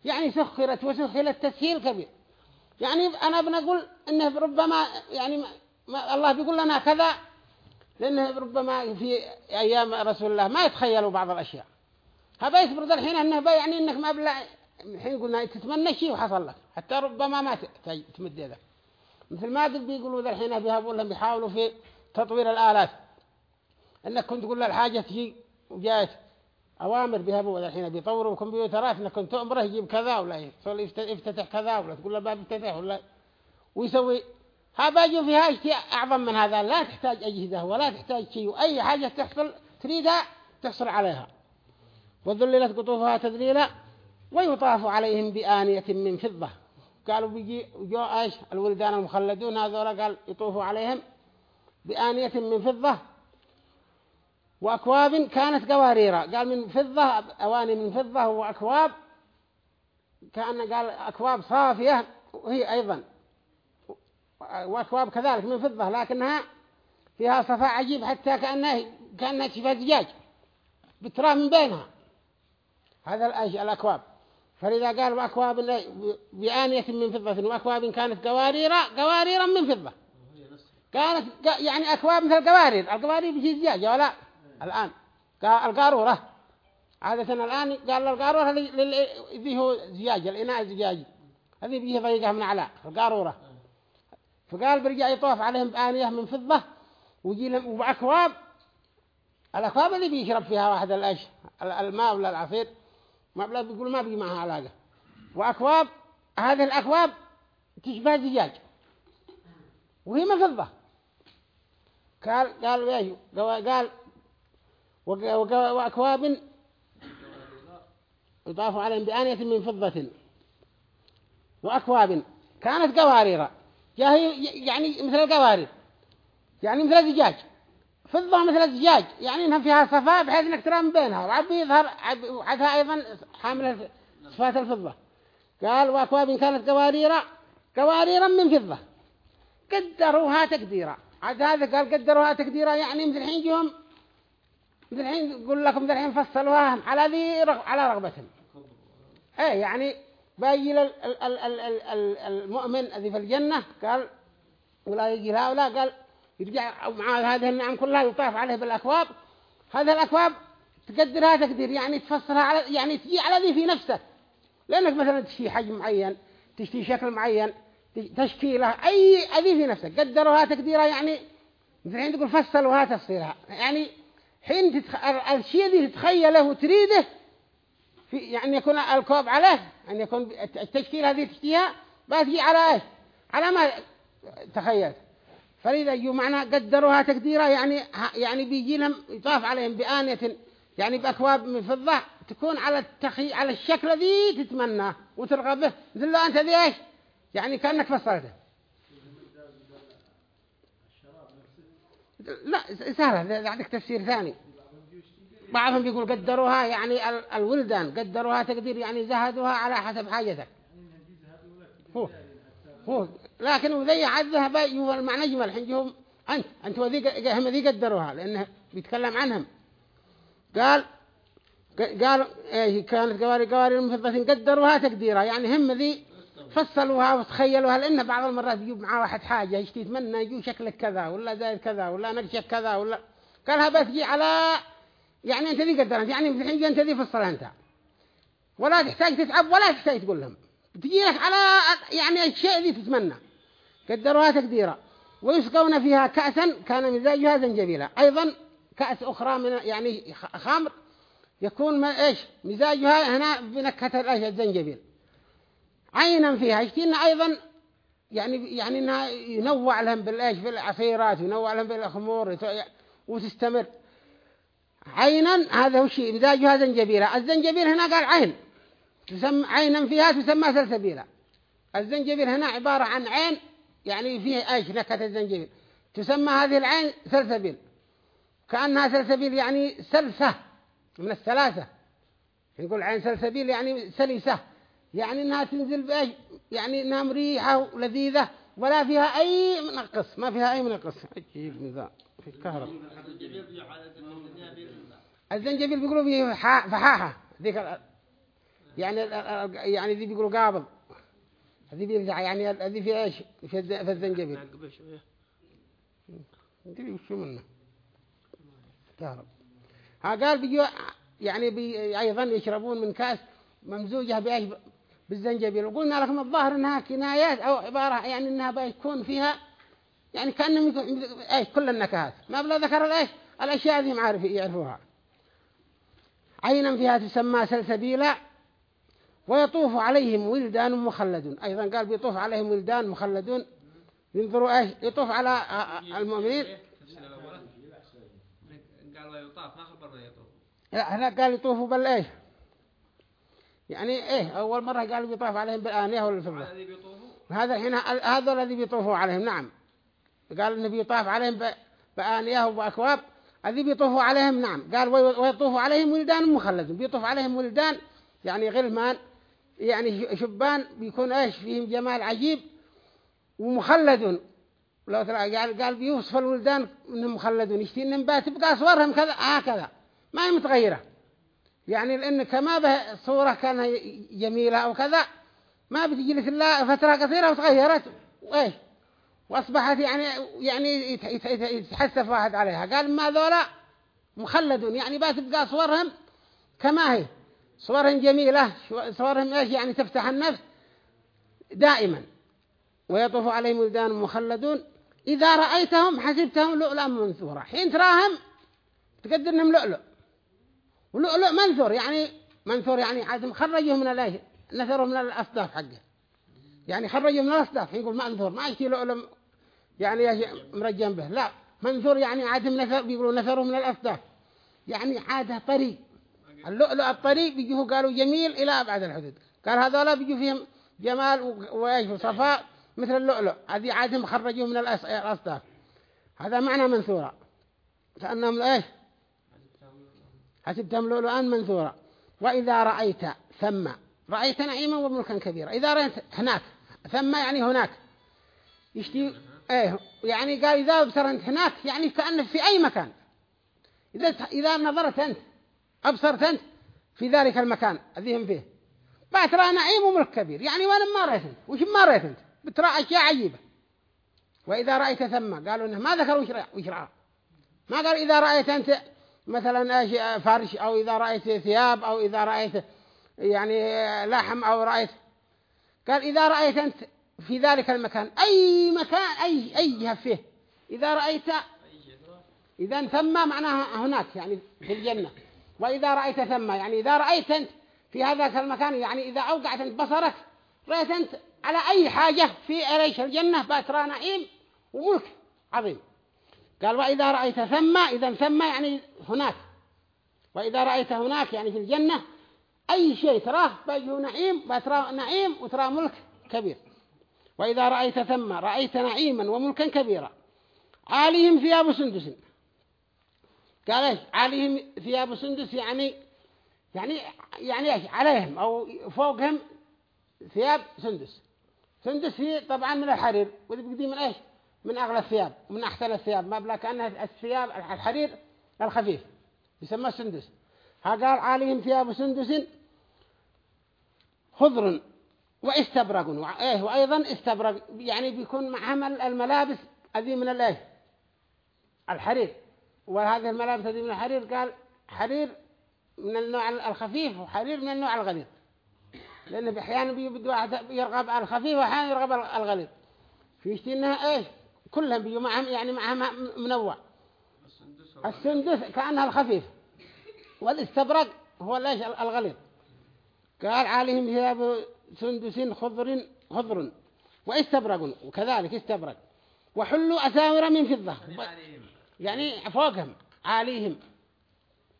يعني سخرت وسهلت تسهيل كبير. يعني أنا بنقول إنه ربما يعني ما الله بيقول لنا كذا لأنه ربما في أيام رسول الله ما يتخيلوا بعض الأشياء. هذا يثبت الحين أنه بقى يعني إنك ما بلا الحين قلنا تتمنى شيء وحصل لك. حتى ربما ما تمد يدك مثل ما بيقولوا ذا الحين بيهابوا لهم بيحاولوا في تطوير الآلات. إنك كنت تقول له الحاجة تجي وجاءت أوامر بيهابوا ذا الحين بيطوروا كمبيوترات إنك كنت تأمره يجيب كذا ولا يفت- يفتتح كذا ولا تقول له باب يفتتح ولا ويسوي. هذا يجوا فيها أشياء أعظم من هذا. لا تحتاج أجهزة ولا تحتاج شيء وأي حاجة تحصل تريدها تحصل عليها. وذللت قطوفها تذليلا ويطاف عليهم بآنية من فضة. قالوا بيجي جو إيش؟ الولدان المخلدون هذول قال يطوفوا عليهم بآنية من فضة وأكواب كانت قواريرا قال من فضة أواني من فضة وأكواب كأن قال أكواب صافية وهي أيضا. وأكواب كذلك من فضة لكنها فيها صفاء عجيب حتى كأنها كأنها شفاء زجاج. بتراه من بينها. هذا الأكواب. فلذا قال وأكواب بآنية من فضة وأكواب كانت قواريرا قواريرا من فضة. كانت يعني أكواب مثل القوارير. القوارير بشي زجاجة ولا الآن. القارورة. عادة الآن قال القارورة اللي هو زجاج الإناء الزجاجي. هذه بيجي ضيقة من على القارورة. فقال برجع يطوف عليهم بآنية من فضة ويجي لهم وبأكواب. الأكواب اللي بيشرب فيها واحد الأش ال- الماء ولا العصير. ما بلا بيقول ما بيجي معها علاقة. وأكواب هذه الأكواب تشبه الزجاج. وهي من فضة قال قال إيش قال وأكواب يضاف عليهم بآنية من فضة. وأكواب كانت قوارير. يعني مثل القوارير. يعني مثل الزجاج. فضة مثل الزجاج يعني إنها فيها صفاء بحيث إنك ترى من بينها. وعب يظهر عب- وعدها أيضا حاملة صفات الفضة. قال وأكواب كانت قوارير قواريرا من فضة. قدروها تقديرا. عاد هذا قال قدروها تقديرا يعني مثل الحين جهم مثل الحين يقول لكم مثل الحين فصلوها على ذي رغ... على رغبتهم إيه يعني باجي المؤمن الذي في الجنة قال ولا يجي هؤلاء. قال يرجع مع هذه النعم كلها يطاف عليه بالأكواب. هذه الأكواب تقدرها تقدير يعني تفصلها على يعني تجي على ذي في نفسه. لأنك مثلا تشتي حجم معين تشتي شكل معين تشكيلة أي أذي في نفسك قدروها تقديرها يعني الحين تقول فصلوها تفصيلها. يعني حين تتخ... ال- الشيء ذي تتخيله وتريده في يعني يكون الكوب عليه أن يكون التشكيل هذه تشتيها بتجي على إيش؟ على ما تخيلت. فلذا يجوا معنا قدروها تقديرها يعني يعني بيجي لهم يطاف عليهم بآنية يعني بأكواب من فضة تكون على التخي على الشكل ذي تتمناه وترغب به. مثل لو أنت ذي إيش يعني كأنك فصلته. لا سهلة عندك تفسير ثاني. بعضهم بيقول قدروها يعني ال- الولدان قدروها تقدير يعني زهدوها على حسب حاجتك. هو هو لكن وذي هو المعنى جمل الحين جهم أنت أنت وذي هم ذي قدروها لأنه بيتكلم عنهم. قال قال إيه كانت قواري قواري المفضة قدروها تقديرها. يعني هم ذي فصلوها وتخيلوها لأن بعض المرات يجيب معاه واحد حاجة يشتي يتمنى يجوا شكلك كذا ولا زي كذا ولا نقشك كذا ولا قالها بتجي على يعني أنت ذي قدرت يعني الحين أنت ذي فصلها أنت. ولا تحتاج تتعب ولا تحتاج تقول لهم. تجي لك على يعني الشيء ذي تتمنى. قدروها تقديرا ويسقون فيها كأسا كان مزاجها زنجبيلا. أيضا كأس أخرى من يعني خمر يكون ما إيش؟ مزاجها هنا بنكهة الإيش؟ الزنجبيل. عينا فيها. يشتينا أيضا؟ يعني يعني إنها ينوع لهم بالإيش؟ بالعصيرات ينوع لهم بالخمور وتستمر. عينا هذا هو الشيء. مزاجها زنجبيلا. الزنجبيل هنا قال عين. تسمى عينا فيها تسمى سلسبيلا. الزنجبيل هنا عبارة عن عين يعني فيه أيش نكهة الزنجبيل تسمى هذه العين سلسبيل. كأنها سلسبيل يعني سلسة من الثلاثة يقول عين سلسبيل يعني سلسة. يعني إنها تنزل بإيش؟ يعني إنها مريحة ولذيذة ولا فيها أي منقص ما فيها أي منقص عجيب من ذا في الكهرب الزنجبيل بيقولوا فيه فحاحة. ذيك يعني يعني ذي بيقولوا قابض. هذه بيرجع يعني هذه في إيش؟ في في الزنجبيل. ندري وشو منه؟ كهرب ها قال بيجوا يعني بي أيضا يشربون من كأس ممزوجة بإيش؟ بالزنجبيل. وقلنا لكم الظاهر إنها كنايات أو عبارة يعني إنها بيكون فيها يعني كأنهم إيش؟ كل النكهات. ما بلا ذكر الايش الأشياء ذي معارف يعرفوها. عينا فيها تسمى سلسبيلا ويطوف عليهم ولدان مخلدون. أيضا قال بيطوف عليهم ولدان مخلدون. ينظروا إيش يطوف على المؤمنين. قال يطاف ما خبرنا يطوف. لا هنا قال يطوفوا بالإيش يعني إيه؟ أول مرة قال بيطوف عليهم بالآنية ولا الفضة الذي بيطوفوا؟ هذا الحين هذا الذي بيطوفوا عليهم نعم. قال إنه بيطاف عليهم بآنية وبأكواب. الذي بيطوفوا عليهم نعم. قال ويطوف عليهم ولدان مخلدون. بيطوف عليهم ولدان يعني غلمان يعني شبان بيكون إيش؟ فيهم جمال عجيب ومخلدون لو ترى قال قال بيوصف الولدان إنهم مخلدون يشتي انهم تبقى صورهم كذا. هكذا ما هي متغيرة. يعني لأن كما به صورة كانت جميلة أو كذا ما بتجلس إلا فترة قصيرة وتغيرت. وإيش؟ وأصبحت يعني يعني يتحسف واحد عليها. قال ما ذولا مخلدون يعني بتبقى صورهم كما هي. صورهم جميلة صورهم إيش؟ يعني تفتح النفس دائما. ويطوف عليهم ولدان مخلدون. إذا رأيتهم حسبتهم لؤلؤا منثورا. حين تراهم تقدر انهم لؤلؤ. ولؤلؤ منثور يعني منثور يعني عاد خرجوه من الايش نثره من الأصداف حقه. يعني خرجوه من الأصداف يقول منثور ما يشتي لؤلؤ يعني مرجم به. لا منثور يعني عاد نثر بيقولوا نثره من الأصداف. يعني عاده طريق. اللؤلؤ الطري بيجوه قالوا جميل إلى أبعد الحدود. قال هذولا بيجوا فيهم جمال وإيش وصفاء مثل اللؤلؤ هذه عادهم خرجوه من الأصداف هذا معنى منثورة. كأنهم إيش؟ حسبتهم لؤلؤا منثورا وإذا رأيت ثم. رأيت نعيما وملكا كبيرا. إذا رأيت هناك. ثم يعني هناك. يشتي إيه. يعني قال إذا أبصرت هناك يعني كأنك في أي مكان. إذا إذا نظرت أنت. أبصرت أنت في ذلك المكان الذي هم فيه بترى نعيم وملك كبير. يعني وأنا ما رأيت أنت. وش ما رأيت أنت؟ بترى أشياء عجيبة. وإذا رأيت ثم قالوا إنه ما ذكروا وش رأى. ما قال إذا رأيت أنت مثلا فرش أو إذا رأيت ثياب أو إذا رأيت يعني لحم أو رأيت. قال إذا رأيت أنت في ذلك المكان أي مكان أي أي جهة فيه. إذا رأيت إذا ثم معناها هناك يعني في الجنة. وإذا رأيت ثم يعني إذا رأيت أنت في هذا المكان يعني إذا أوقعت أنت بصرك رأيت أنت على أي حاجة في أريش الجنة باترى نعيم وملك عظيم. قال وإذا رأيت ثم إذا ثم يعني هناك. وإذا رأيت هناك يعني في الجنة أي شيء تراه بيجه نعيم بترى نعيم وترى ملك كبير. وإذا رأيت ثم رأيت نعيما وملكا كبيرا. عاليهم ثياب سندس. قال إيش عليهم ثياب سندس يعني يعني يعني إيش؟ عليهم أو فوقهم ثياب سندس. سندس هي طبعا من الحرير وذي بقدي من إيش؟ من أغلى الثياب من أحسن الثياب ما بلا كأنها الثياب الحرير الخفيف يسمى سندس. ها قال عليهم ثياب سندس خضر واستبرق وإيه وأيضا استبرق يعني بيكون معهم الملابس هذه من الإيه الحرير. وهذه الملابس هذه من الحرير قال حرير من النوع الخفيف وحرير من النوع الغليظ. لأنه أحيانا بيبدو واحد يرغب على الخفيف وأحيانا يرغب على الغليظ. في إنها إيش؟ كلهم بيجوا معهم يعني معهم منوع. السندس كأنها الخفيف. والاستبرق هو ليش الغليظ. قال عليهم ثياب سندس خضر خضر. واستبرق وكذلك استبرق. وحلوا أساور من فضة. يعني يعني فوقهم عاليهم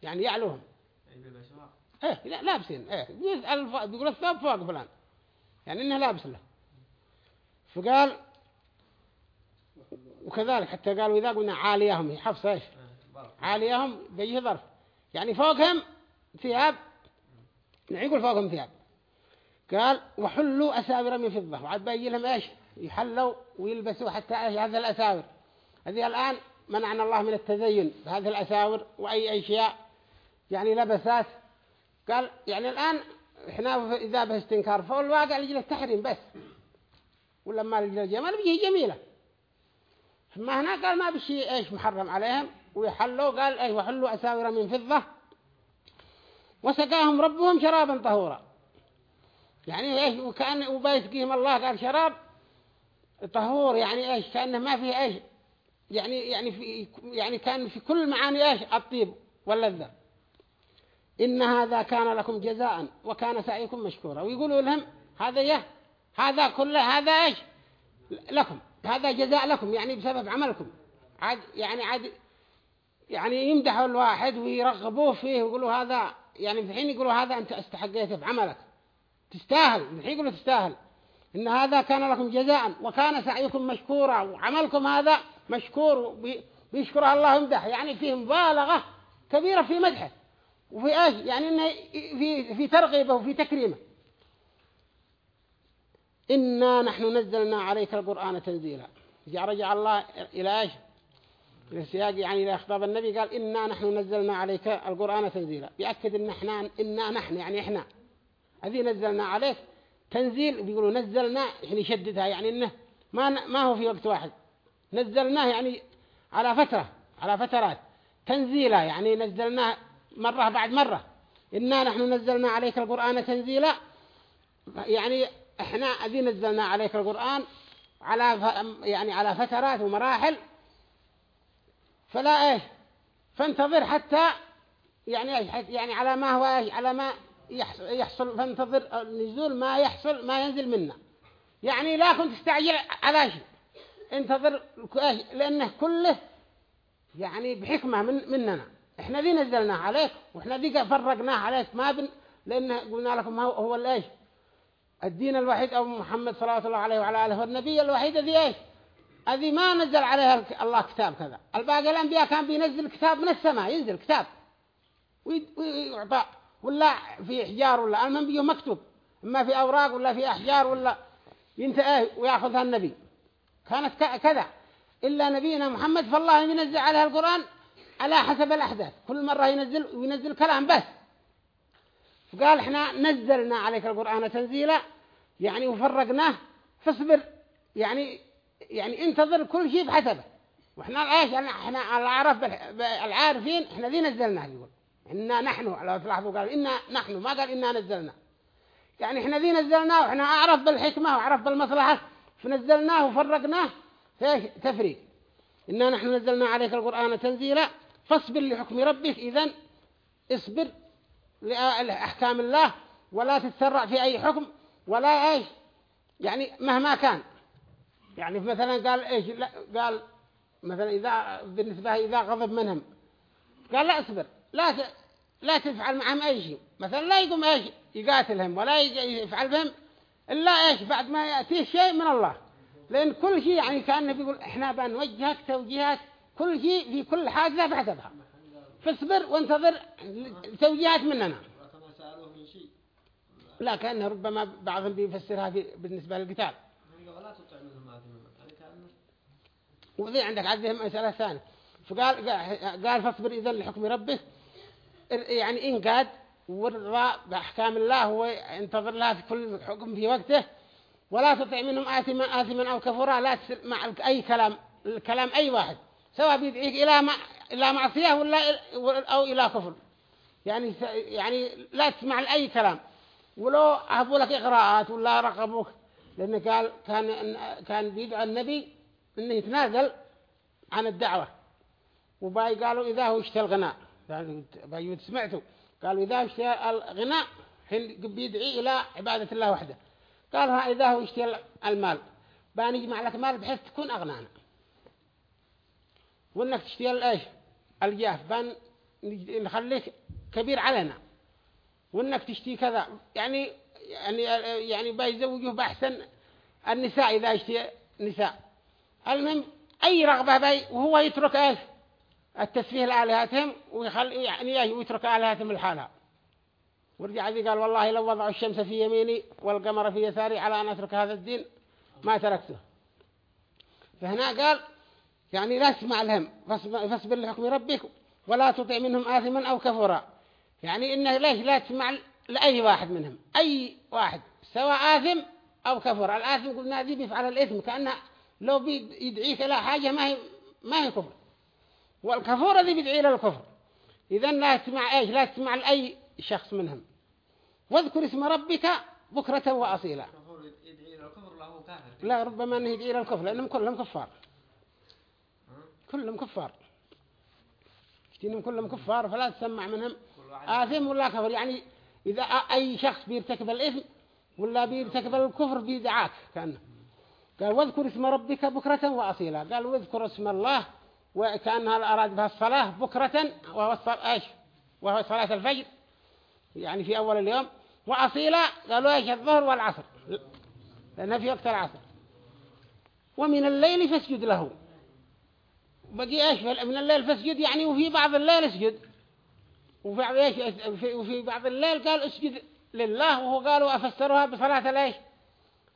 يعني يعلوهم. يعني إيه لا لابسين إيه بيقول الثوب فوق فلان. يعني إنه لابس له. فقال وكذلك حتى قالوا إذا قلنا عاليهم حفص بارك عاليهم بيجي ظرف. يعني فوقهم ثياب يقول فوقهم ثياب. قال وحلوا أساور من فضة وعاد بيجي لهم إيش؟ يحلوا ويلبسوا حتى إيش؟ هذه الأساور. هذه الآن منعنا الله من التزين بهذه الأساور وأي أشياء يعني لبسات. قال يعني الآن إحنا إذا به استنكار فالواقع لجل التحريم بس. ولما لجل الجمال بيجي جميلة. ثم هنا قال ما بشي إيش محرم عليهم. ويحلوا قال إيش وحلوا أساور من فضة. وسقاهم ربهم شرابا طهورا. يعني إيش؟ وكأن وبيسقيهم الله قال شراب طهور. يعني إيش؟ كأنه ما فيه إيش؟ يعني يعني في يعني كان في كل معاني إيش؟ الطيب واللذة. إن هذا كان لكم جزاء وكان سعيكم مشكورا. ويقولوا لهم هذا يه هذا كله هذا إيش؟ لكم. هذا جزاء لكم يعني بسبب عملكم. عاد يعني عاد يعني يمدحوا الواحد ويرغبوه فيه ويقولوا هذا يعني في حين يقولوا هذا أنت استحقيته بعملك. تستاهل. في حين يقولوا تستاهل. إن هذا كان لكم جزاء وكان سعيكم مشكورا. وعملكم هذا مشكور بيشكرها الله ويمدح يعني فيه مبالغة كبيرة في مدحه وفي إيش يعني إنه في في ترغيبه وفي تكريمه. إنا نحن نزلنا عليك القرآن تنزيلا. رجع الله إلى إيش إلى السياق يعني إلى خطاب النبي قال إنا نحن نزلنا عليك القرآن تنزيلا. بيأكد إن إحنا إنا نحن يعني إحنا. هذه نزلنا عليك تنزيل بيقولوا نزلنا يعني يشددها يعني إنه ما ما هو في وقت واحد. نزلناه يعني على فترة على فترات. تنزيلا يعني نزلناه مرة بعد مرة. إنا نحن نزلنا عليك القرآن تنزيلا. يعني إحنا أذي نزلنا عليك القرآن على ف... يعني على فترات ومراحل. فلا إيش فانتظر حتى يعني يعني على ما هو إيش على ما يحصل. فانتظر نزول ما يحصل ما ينزل منا. يعني لا كنت تستعجل على شيء. انتظر لأنه كله يعني بحكمة من مننا. إحنا ذي نزلناه عليك وإحنا ذي فرقناه عليك. ما بن لأن قلنا لكم هو, هو الإيش؟ الدين الوحيد أو محمد صلى الله عليه وعلى آله والنبي الوحيد ذي إيش؟ هذه ما نزل عليها الله كتاب كذا. الباقي الأنبياء كان بينزل كتاب من السماء ينزل كتاب. وي- ويعطى. ولا في إحجار ولا. المهم بيجوا مكتوب. إما في أوراق ولا في أحجار ولا. ينتهي ويأخذها النبي. كانت كذا. إلا نبينا محمد فالله ينزل عليها القرآن على حسب الأحداث. كل مرة ينزل وينزل كلام بس. فقال إحنا نزلنا عليك القرآن تنزيلا يعني وفرقناه فاصبر. يعني يعني انتظر كل شيء بحسبه. وإحنا إيش؟ إحنا العرف العارفين إحنا ذي نزلناه يقول. إنا نحن لو تلاحظوا قال إنا نحن ما قال إنا نزلنا. يعني إحنا ذي نزلناه وإحنا أعرف بالحكمة وأعرف بالمصلحة. فنزلناه وفرقناه. فايش؟ تفريق. إنا نحن نزلنا عليك القرآن تنزيلا فاصبر لحكم ربك. إذن اصبر لأحكام الله ولا تتسرع في أي حكم ولا إيش؟ يعني مهما كان. يعني مثلا قال إيش؟ لا قال مثلا إذا بالنسبة إذا غضب منهم. قال لا اصبر لا. لا تفعل معهم أي شيء. مثلا لا يقوم إيش؟ يقاتلهم ولا يفعل بهم إلا إيش؟ بعد ما يأتيه شيء من الله. لأن كل شيء يعني كأنه بيقول إحنا بنوجهك توجيهات كل شيء في كل حاجة بحسبها. فاصبر وانتظر توجيهات مننا. لا كأنه ربما بعضهم بيفسرها بالنسبة للقتال وذي عندك عندهم مسألة ثانية. فقال قال فاصبر إذا لحكم ربك. يعني إنقاد والرضا بأحكام الله وينتظر لها في كل حكم في وقته ولا تطع منهم آثما آثما أو كفورا لا تسمع أي كلام الكلام أي واحد سواء بيدعيك إلى مع إلى معصية ولا أو إلى كفر. يعني يعني لا تسمع لأي كلام. ولو أهبوا لك إغراءات ولا رقبوك لأنه قال كان كان بيدعى النبي إنه يتنازل عن الدعوة. وباي قالوا إذا هو اشتى الغناء يعني باي سمعتوا. قالوا إذا اشتى الغناء حين بيدعي إلى عبادة الله وحده؟ قال إذا هو اشتى المال بنجمع لك مال بحيث تكون أغنانا وإنك تشتري الإيش الجاف. بان نخليك كبير علينا. وإنك تشتري كذا. يعني يعني يعني بيزوجه بأحسن النساء إذا اشتري نساء. المهم أي رغبة بي وهو يترك إيش؟ التسفيه لآلهتهم ويخلي يعني ويترك آلهتهم لحالها. ورجع ذي قال والله لو وضعوا الشمس في يميني والقمر في يساري على أن أترك هذا الدين ما تركته. فهنا قال يعني لا تسمع لهم فاصبر لحكم ربك ولا تطع منهم آثما أو كفورا. يعني إنه ليش لا تسمع لأي واحد منهم؟ أي واحد سواء آثم أو كفر الآثم قلنا ذي بيفعل الإثم كأنه لو بيدعيك إلى حاجة ما هي ما هي كفر. والكفور ذي بيدعي إلى الكفر. إذا لا تسمع إيش؟ لا تسمع لأي شخص منهم. واذكر اسم ربك بكرة وأصيلا. لا هو كافر. لا ربما أنه يدعي إلى الكفر لأنهم كلهم كفار. كلهم كفار. اشتينهم كلهم كفار؟ فلا تسمع منهم. آثم ولا كفر؟ يعني إذا أي شخص بيرتكب الإثم ولا بيرتكب الكفر بيدعاك كأنه. قال واذكر اسم ربك بكرة وأصيلا. قال واذكر اسم الله وكأنها أراد بها الصلاة بكرة وهو إيش؟ وهو صلاة الفجر يعني في أول اليوم. وأصيلا قالوا إيش؟ الظهر والعصر لأنها في وقت العصر. ومن الليل فاسجد له. بقي إيش؟ من الليل فاسجد يعني وفي بعض الليل اسجد. وفي إيش؟ وفي بعض الليل قال اسجد لله وهو قالوا افسروها بصلاة الإيش؟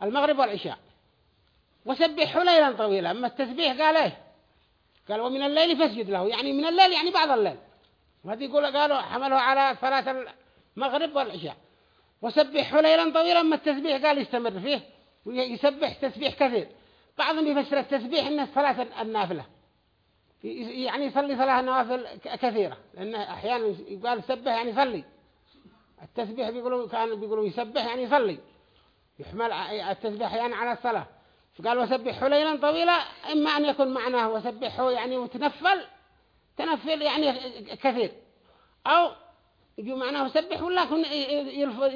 المغرب والعشاء. وسبحوا ليلا طويلا. أما التسبيح قال إيش؟ قال ومن الليل فاسجد له. يعني من الليل يعني بعض الليل. وهذه يقول قالوا حملوا على صلاة المغرب والعشاء. وسبحوا ليلا طويلا اما التسبيح؟ قال يستمر فيه ويسبح تسبيح كثير. بعضهم يفسر التسبيح إنه صلاة النافلة. يعني يصلي صلاة نوافل كثيرة. لأن أحيانا يقال سبح يعني يصلي. التسبيح بيقولوا كان بيقولوا يسبح يعني يصلي. يحمل التسبيح يعني على الصلاة. فقال وسبحه ليلا طويلا إما أن يكون معناه وسبحه يعني وتنفل تنفل يعني كثير. أو يجوا معناه سبح ولا يكون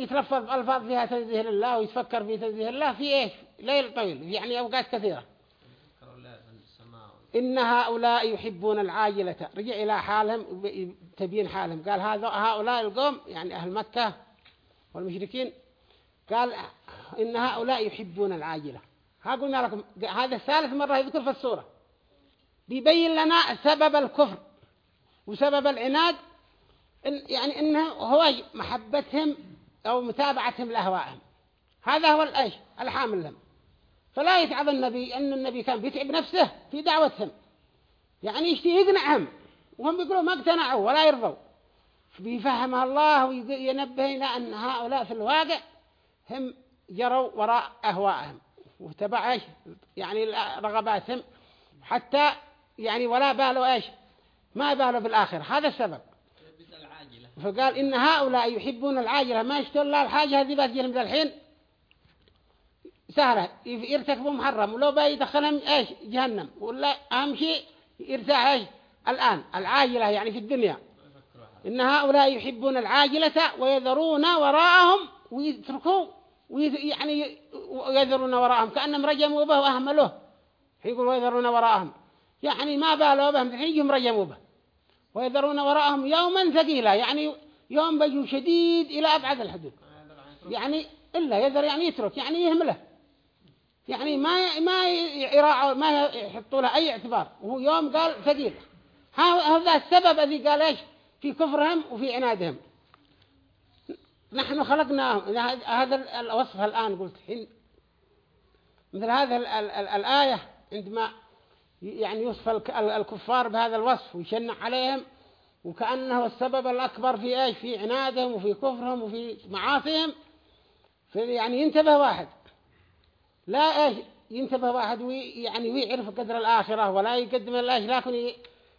يتلفظ ألفاظ فيها تنزيه لله ويتفكر في تنزيه الله في إيش؟ ليل طويل يعني أوقات كثيرة. الله إن هؤلاء يحبون العاجلة. رجع إلى حالهم تبين حالهم. قال هذا هؤلاء القوم يعني أهل مكة والمشركين قال إن هؤلاء يحبون العاجلة. ها قلنا لكم هذا ثالث مرة يذكر في السورة. بيبين لنا سبب الكفر وسبب العناد يعني إنه هو محبتهم أو متابعتهم لأهوائهم. هذا هو الأيش الحامل لهم. فلا يتعب النبي أن النبي كان بيتعب نفسه في دعوتهم. يعني يشتي يقنعهم؟ وهم بيقولوا ما اقتنعوا ولا يرضوا. بيفهمها الله وينبه إلى أن هؤلاء في الواقع هم جروا وراء أهوائهم. وتبع إيش؟ يعني رغباتهم حتى يعني ولا بالوا إيش؟ ما بالوا بالآخر هذا السبب. فقال إن هؤلاء يحبون العاجلة ما يشتروا الله الحاجة هذه بتجيهم ذا الحين. سهلة يرتكبوا محرم ولو بقى يدخلهم إيش؟ جهنم. ولا أهم شيء يرتاح إيش؟ الآن العاجلة يعني في الدنيا. إن هؤلاء يحبون العاجلة ويذرون وراءهم ويتركوا وي يعني ويذرون وراءهم كأنهم رجموا به وأهملوه. يقول ويذرون وراءهم. يعني ما بالوا بهم الحين رجموا به. ويذرون وراءهم يوما ثقيلا يعني يوم بيجوا شديد إلى أبعد الحدود. يعني إلا يذر يعني يترك يعني يهمله. يعني ما ما يراعوا ما يحطوا له أي اعتبار. وهو يوم قال ثقيل. هذا السبب الذي قال إيش؟ في كفرهم وفي عنادهم. نحن خلقناهم. هذا الوصف الآن قلت حين مثل هذا ال ال ال الآية عندما يعني يوصف الك- ال- الكفار بهذا الوصف ويشنع عليهم وكأنه السبب الأكبر في إيش؟ في عنادهم وفي كفرهم وفي معاصيهم. يعني ينتبه واحد. لا إيش؟ ينتبه واحد ويعني ويعرف قدر الآخرة ولا يقدم الإيش لكن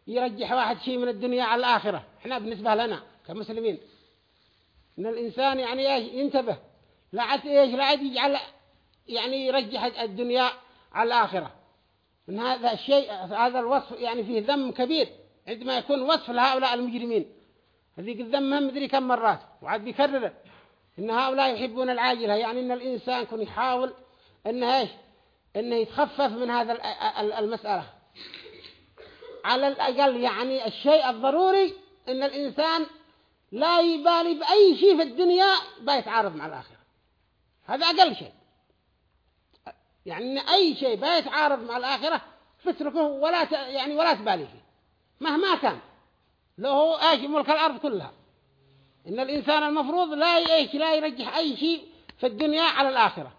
يرجح واحد شيء من الدنيا على الآخرة. إحنا بالنسبة لنا كمسلمين إن الإنسان يعني إيش؟ ينتبه. عاد إيش؟ لا عاد يجعل يعني يرجح الدنيا على الآخرة. من هذا الشيء هذا الوصف يعني فيه ذم كبير عندما يكون وصف لهؤلاء المجرمين. هذيك الذم مدري كم مرات وعاد بيكرر إن هؤلاء يحبون العاجلة يعني إن الإنسان يكون يحاول إنه إيش؟ إنه يتخفف من هذا ال- ال- المسألة. على الأقل يعني الشيء الضروري إن الإنسان لا يبالي بأي شيء في الدنيا بيتعارض مع الآخرة. هذا أقل شيء. يعني أي شيء بيتعارض مع الآخرة فاتركه ولا ت... يعني ولا تبالي فيه. مهما كان. لو هو إيش ملك الأرض كلها. إن الإنسان المفروض لا إيش لا يرجح أي شيء في الدنيا على الآخرة.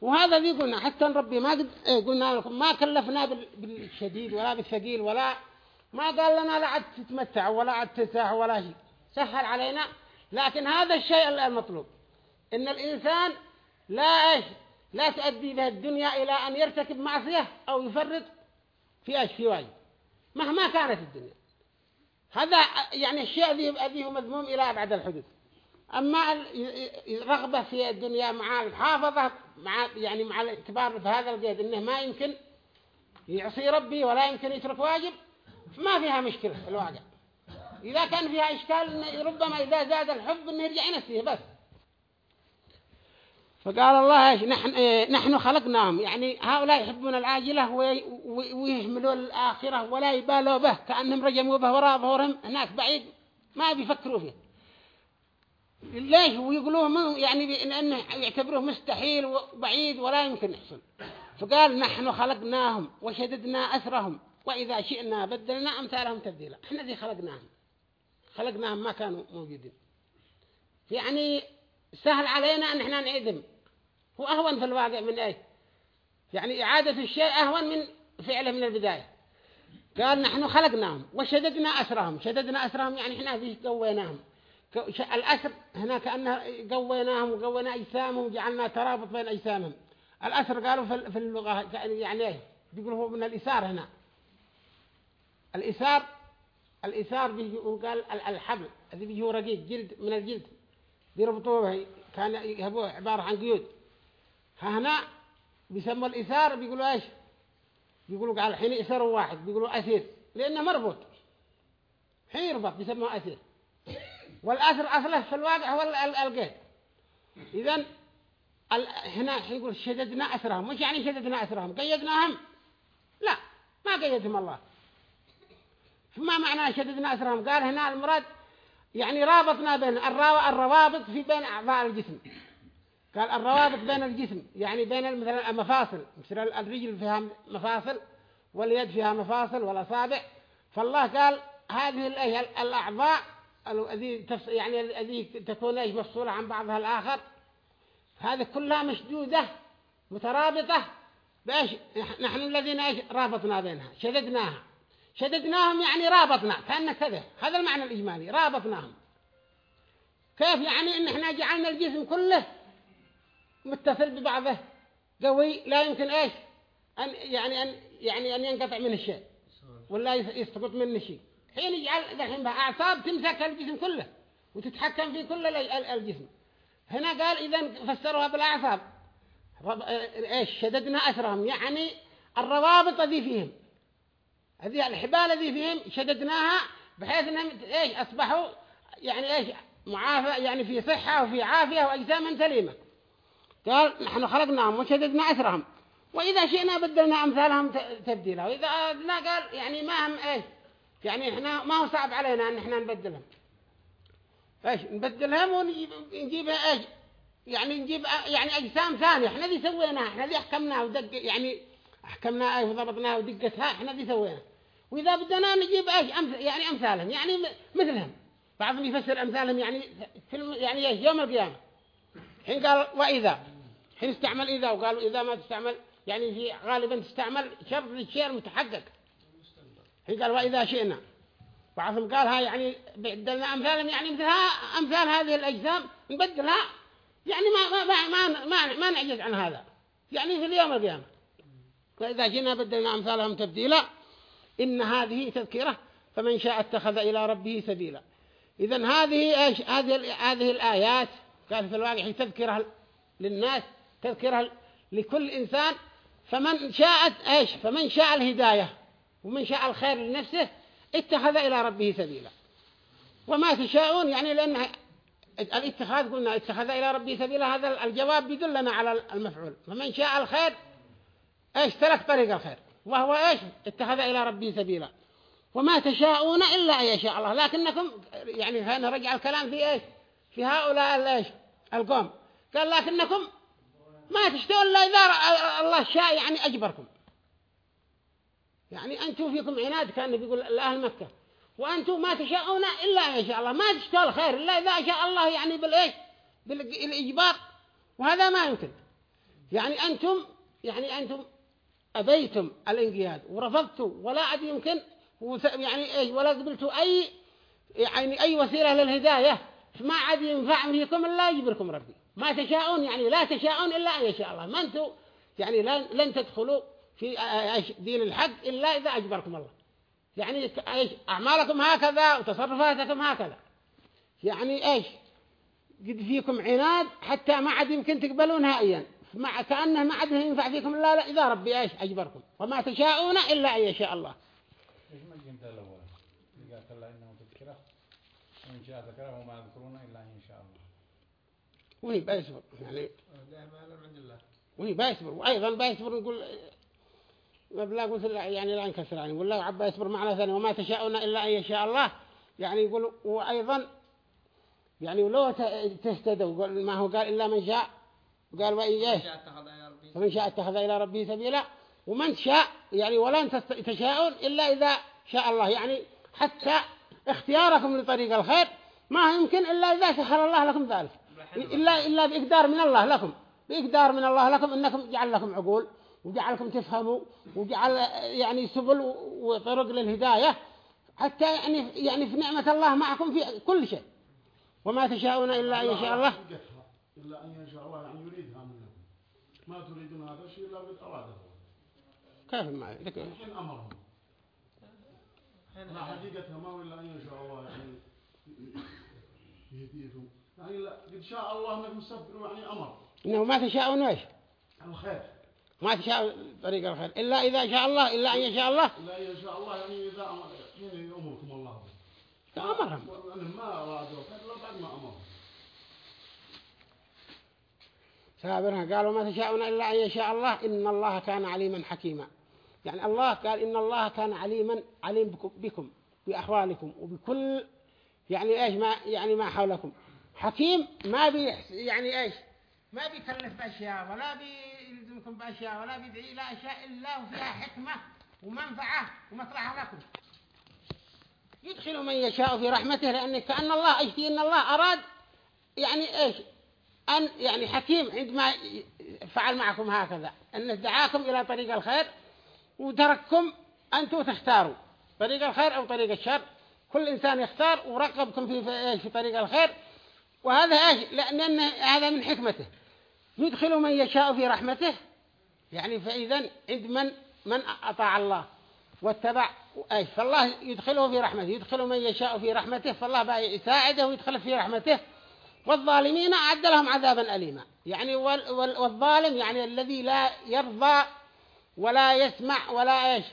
وهذا ذي قلنا. حتى ربي ما قد إيه قلنا لكم ما كلفنا بال- بالشديد ولا بالثقيل ولا ما قال لنا لا عاد تتمتع ولا عاد ترتاح ولا شيء. سهل علينا لكن هذا الشيء المطلوب إن الإنسان لا إيش لا تؤدي به الدنيا إلى أن يرتكب معصية أو يفرط في إيش في واجب مهما كانت الدنيا. هذا يعني الشيء ذي ذي هو مذموم إلى أبعد الحدود. أما ال- الرغبة في الدنيا مع المحافظة مع يعني مع الاعتبار بهذا القيد إنه ما يمكن يعصي ربي ولا يمكن يترك واجب ما فيها مشكلة في الواقع. إذا كان فيها إشكال ربما إذا زاد الحب إنه يرجع ينسيه بس. فقال الله إيش نحن إيه نحن خلقناهم. يعني هؤلاء يحبون العاجلة وي- وي- ويهملون الآخرة ولا يبالوا به كأنهم رجموا به وراء ظهورهم هناك بعيد. ما بيفكروا فيه. ليش؟ ويقولوه يعني لأنه يعتبروه مستحيل وبعيد ولا يمكن يحصل. فقال نحن خلقناهم وشددنا أسرهم وإذا شئنا بدلنا أمثالهم تبديلا. إحنا ذي خلقناهم. خلقناهم ما كانوا موجودين. يعني سهل علينا أن إحنا نعيدهم هو أهون في الواقع من إيه؟ يعني إعادة الشيء أهون من فعله من البداية. قال نحن خلقناهم وشددنا أسرهم. شددنا أسرهم يعني إحنا ذي قويناهم. الأسر هنا كأنه قويناهم وقوينا أجسامهم وجعلنا ترابط بين أجسامهم. الأسر قالوا في ال- في اللغة يعني إيه؟ بيقولوا هو من الإسار هنا. الإسار الإسار بيجي وقال ال- الحبل. الذي هو رقيق جلد من الجلد. بيربطوه كان يهبوه عبارة عن قيود. هنا بيسموا الإسار بيقولوا إيش؟ بيقولوا قال حين إسروا واحد بيقولوا أسير لأنه مربوط. حين يربط بيسموه أسير والأسر أصله في الواقع هو ال- ال- القيد. إذن هنا يقول شددنا أسرهم مش يعني شددنا أسرهم قيدناهم. لا ما قيدهم الله. فما معنى شددنا أسرهم قال هنا المراد يعني رابطنا بين الروا- الروابط في بين أعضاء الجسم. قال الروابط بين الجسم يعني بين مثلا المفاصل مثل الرجل فيها مفاصل واليد فيها مفاصل والأصابع. فالله قال هذه الأعضاء يعني الذي تكون إيش؟ مفصولة عن بعضها الآخر. هذه كلها مشدودة مترابطة بإيش؟ نحن الذين إيش؟ رابطنا بينها شددناها. شددناهم يعني رابطنا كأن كذا. هذا المعنى الإجمالي رابطناهم. كيف يعني إن إحنا جعلنا الجسم كله متصل ببعضه؟ قوي لا يمكن إيش؟ أن يعني أن يعني أن ينقطع منه الشيء ولا يس- يسقط منه شيء. حين يجعل الحين بها أعصاب تمسك الجسم كله وتتحكم في كل ال- ال- الجسم. هنا قال إذا فسروها. آه، إيش؟ شددنا أسرهم يعني الروابط ذي فيهم. هذه الحبال ذي فيهم شددناها بحيث إنهم إيش أصبحوا يعني إيش معافى يعني في صحة وفي عافية واجسام سليمة. قال نحن خلقناهم وشددنا أسرهم. وإذا شئنا بدلنا أمثالهم تبديلا. وإذا أردنا قال يعني ما هم إيش يعني إحنا ما هو صعب علينا أن إحنا نبدلهم. إيش نبدلهم ونجيبها إيش يعني نجيب يعني أجسام ثانية. إحنا ذي سويناها. إحنا ذي أحكمناها ودق يعني أحكمناها إيش وضبطناها ودقتها. إحنا ذي سوينا وإذا بدنا نجيب إيش يعني أمثالهم يعني مثلهم. بعضهم يفسر أمثالهم يعني في الم- يعني إيش يوم القيامة. حين قال وإذا حين استعمل إذا وقالوا إذا ما تستعمل يعني في غالبا تستعمل شرط للشيء المتحقق هي قال وإذا شئنا. بعضهم قالها يعني بدلنا أمثالا يعني مثلها أمثال هذه الأجسام نبدلها. يعني ما ما ما ما, ما نعجز عن هذا. يعني في اليوم القيامة. فإذا جينا بدلنا أمثالهم تبديلا. إن هذه تذكرة فمن شاء اتخذ إلى ربه سبيلا. إذا هذه إيش؟ هذه هذه الآيات قال في الواقع هي تذكرة للناس تذكرة لكل إنسان. فمن شاء إيش؟ فمن شاء الهداية ومن شاء الخير لنفسه اتخذ إلى ربه سبيلا. وما تشاءون يعني لأن الاتخاذ قلنا اتخذ إلى ربه سبيلا هذا الجواب يدلنا على المفعول. فمن شاء الخير إيش؟ ترك طريق الخير. وهو إيش؟ اتخذ إلى ربه سبيلا. وما تشاءون إلا أن يشاء الله. لكنكم يعني هنا رجع الكلام في إيش؟ في هؤلاء إيش؟ القوم. قال لكنكم ما تشتون إلا إذا الله شاء يعني أجبركم. يعني أنتم فيكم عناد كان بيقول لأهل مكة. وأنتم ما تشاءون إلا أن يشاء الله. ما تشتوا الخير إلا إذا شاء الله يعني بالإيش؟ بالإجبار. وهذا ما يمكن. يعني أنتم يعني أنتم أبيتم الانقياد ورفضتوا ولا عاد يمكن يعني إيش ولا قبلتوا أي يعني أي وسيلة للهداية فما عاد ينفع فيكم إلا يجبركم ربي. ما تشاءون يعني لا تشاءون إلا أن يشاء الله. ما أنتم يعني لن, تدخلوا في دين الحق إلا إذا أجبركم الله. يعني إيش أعمالكم هكذا وتصرفاتكم هكذا. يعني إيش قد فيكم عناد حتى ما عاد يمكن تقبلون نهائيا. مع كأنه ما عاد ينفع فيكم. إلا لا إذا ربي إيش؟ أجبركم. وما تشاءون إلا أن يشاء الله. إيش ما جمت الأول؟ قال كلا إنه تذكرة وإن شاء ذكره وما يذكرون إلا إن شاء الله. وهي بيصبر يعني وهي بيصبر وأيضا بيصبر يقول مبلغ قلت يعني لا انكسر يعني. ولا عبا يصبر معنا ثاني. وما تشاءون إلا أن يشاء الله. يعني يقول وأيضا يعني ولو تهتدوا ما هو قال إلا من شاء قال وإن إيه؟ فمن شاء اتخذ إلى ربه سبيلا. ومن شاء يعني ولن تشاءون إلا إذا شاء الله. يعني حتى اختياركم لطريق الخير ما يمكن إلا إذا سخر الله لكم ذلك. إلا إلا بإقدار من الله لكم. بإقدار من الله لكم. إنكم جعل لكم عقول وجعلكم تفهموا وجعل يعني سبل وطرق للهداية. حتى يعني يعني في نعمة الله معكم في كل شيء. وما تشاءون إلا أن يشاء الله. إلا أن يشاء الله. يعني منكم ما تريدون هذا الشيء إلا قد أراده كيف ما ذكر الحين أمرهم. لا حقيقتها ما هو إلا أن يشاء الله يعني. يهديكم يعني لا قد شاء الله أنكم تسبروا يعني أمر. إنه ما تشاءون إيش؟ الخير. ما تشاء طريق الخير. إلا إذا شاء الله إلا أن يشاء الله. إلا أن يشاء الله يعني إذا يعني أمركم الله أمرهم. أنا ما أرادوا إلا بعد ما أمرهم سابرها قالوا ما تشاءون إلا أن يشاء الله إن الله كان عليما حكيما. يعني الله قال إن الله كان عليما عليم بكم, بأحوالكم وبكل يعني إيش ما يعني ما حولكم. حكيم ما بي يعني إيش؟ ما بيكلف بأشياء ولا بيلزمكم بأشياء ولا بيدعي إلى أشياء إلا وفيها حكمة ومنفعة ومصلحة لكم. يدخل من يشاء في رحمته لأن كأن الله أجتي إن الله أراد يعني إيش؟ أن يعني حكيم عندما فعل معكم هكذا أنه دعاكم إلى طريق الخير وترككم أنتم تختاروا طريق الخير أو طريق الشر. كل إنسان يختار ورقبكم في في طريق الخير. وهذا إيش؟ لأن هذا من حكمته. يدخل من يشاء في رحمته. يعني فإذا عند من من أطاع الله واتبع أيش؟ فالله يدخله في رحمته. يدخل من يشاء في رحمته فالله يساعده ويدخل في رحمته. والظالمين أعد لهم عذابا أليما. يعني والظالم يعني الذي لا يرضى ولا يسمع ولا إيش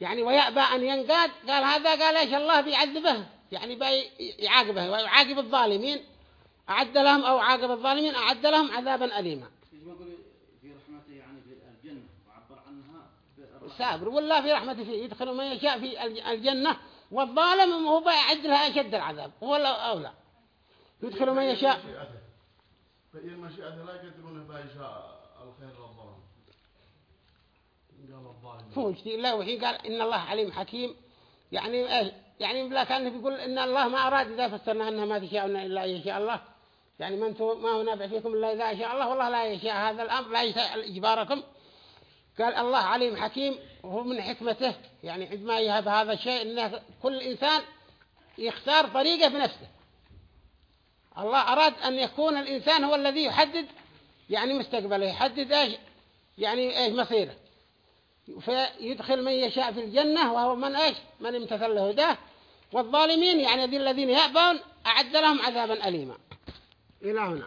يعني ويأبى أن ينقاد قال هذا قال إيش الله بيعذبه يعني بيعاقبه ويعاقب الظالمين. أعد لهم أو عاقب الظالمين أعد لهم عذابا أليما. في في سابر ولا في رحمته فيه يدخل من يشاء في الجنة والظالم هو بيعد لها أشد العذاب هو أولى يدخل من يشاء. فإن مشيئته لا يقدرون فيشاء الخير الظالم هو لا وحي قال إن الله عليم حكيم. يعني يعني بلا كان بيقول إن الله ما أراد إذا فسرنا أنها ما تشاءون إلا إن شاء الله. يعني ما أنتم ما هو نافع فيكم إلا إذا شاء الله والله لا يشاء هذا الأمر لا يشاء إجباركم. قال الله عليم حكيم وهو من حكمته. يعني عندما يهب هذا الشيء إنه كل إنسان يختار طريقه بنفسه الله أراد أن يكون الإنسان هو الذي يحدد يعني مستقبله يحدد إيش يعني إيش مصيره. فيدخل من يشاء في الجنة وهو من إيش؟ من امتثل له هداه والظالمين يعني ذي الذين يأبون أعد لهم عذابا أليما. إلى هنا.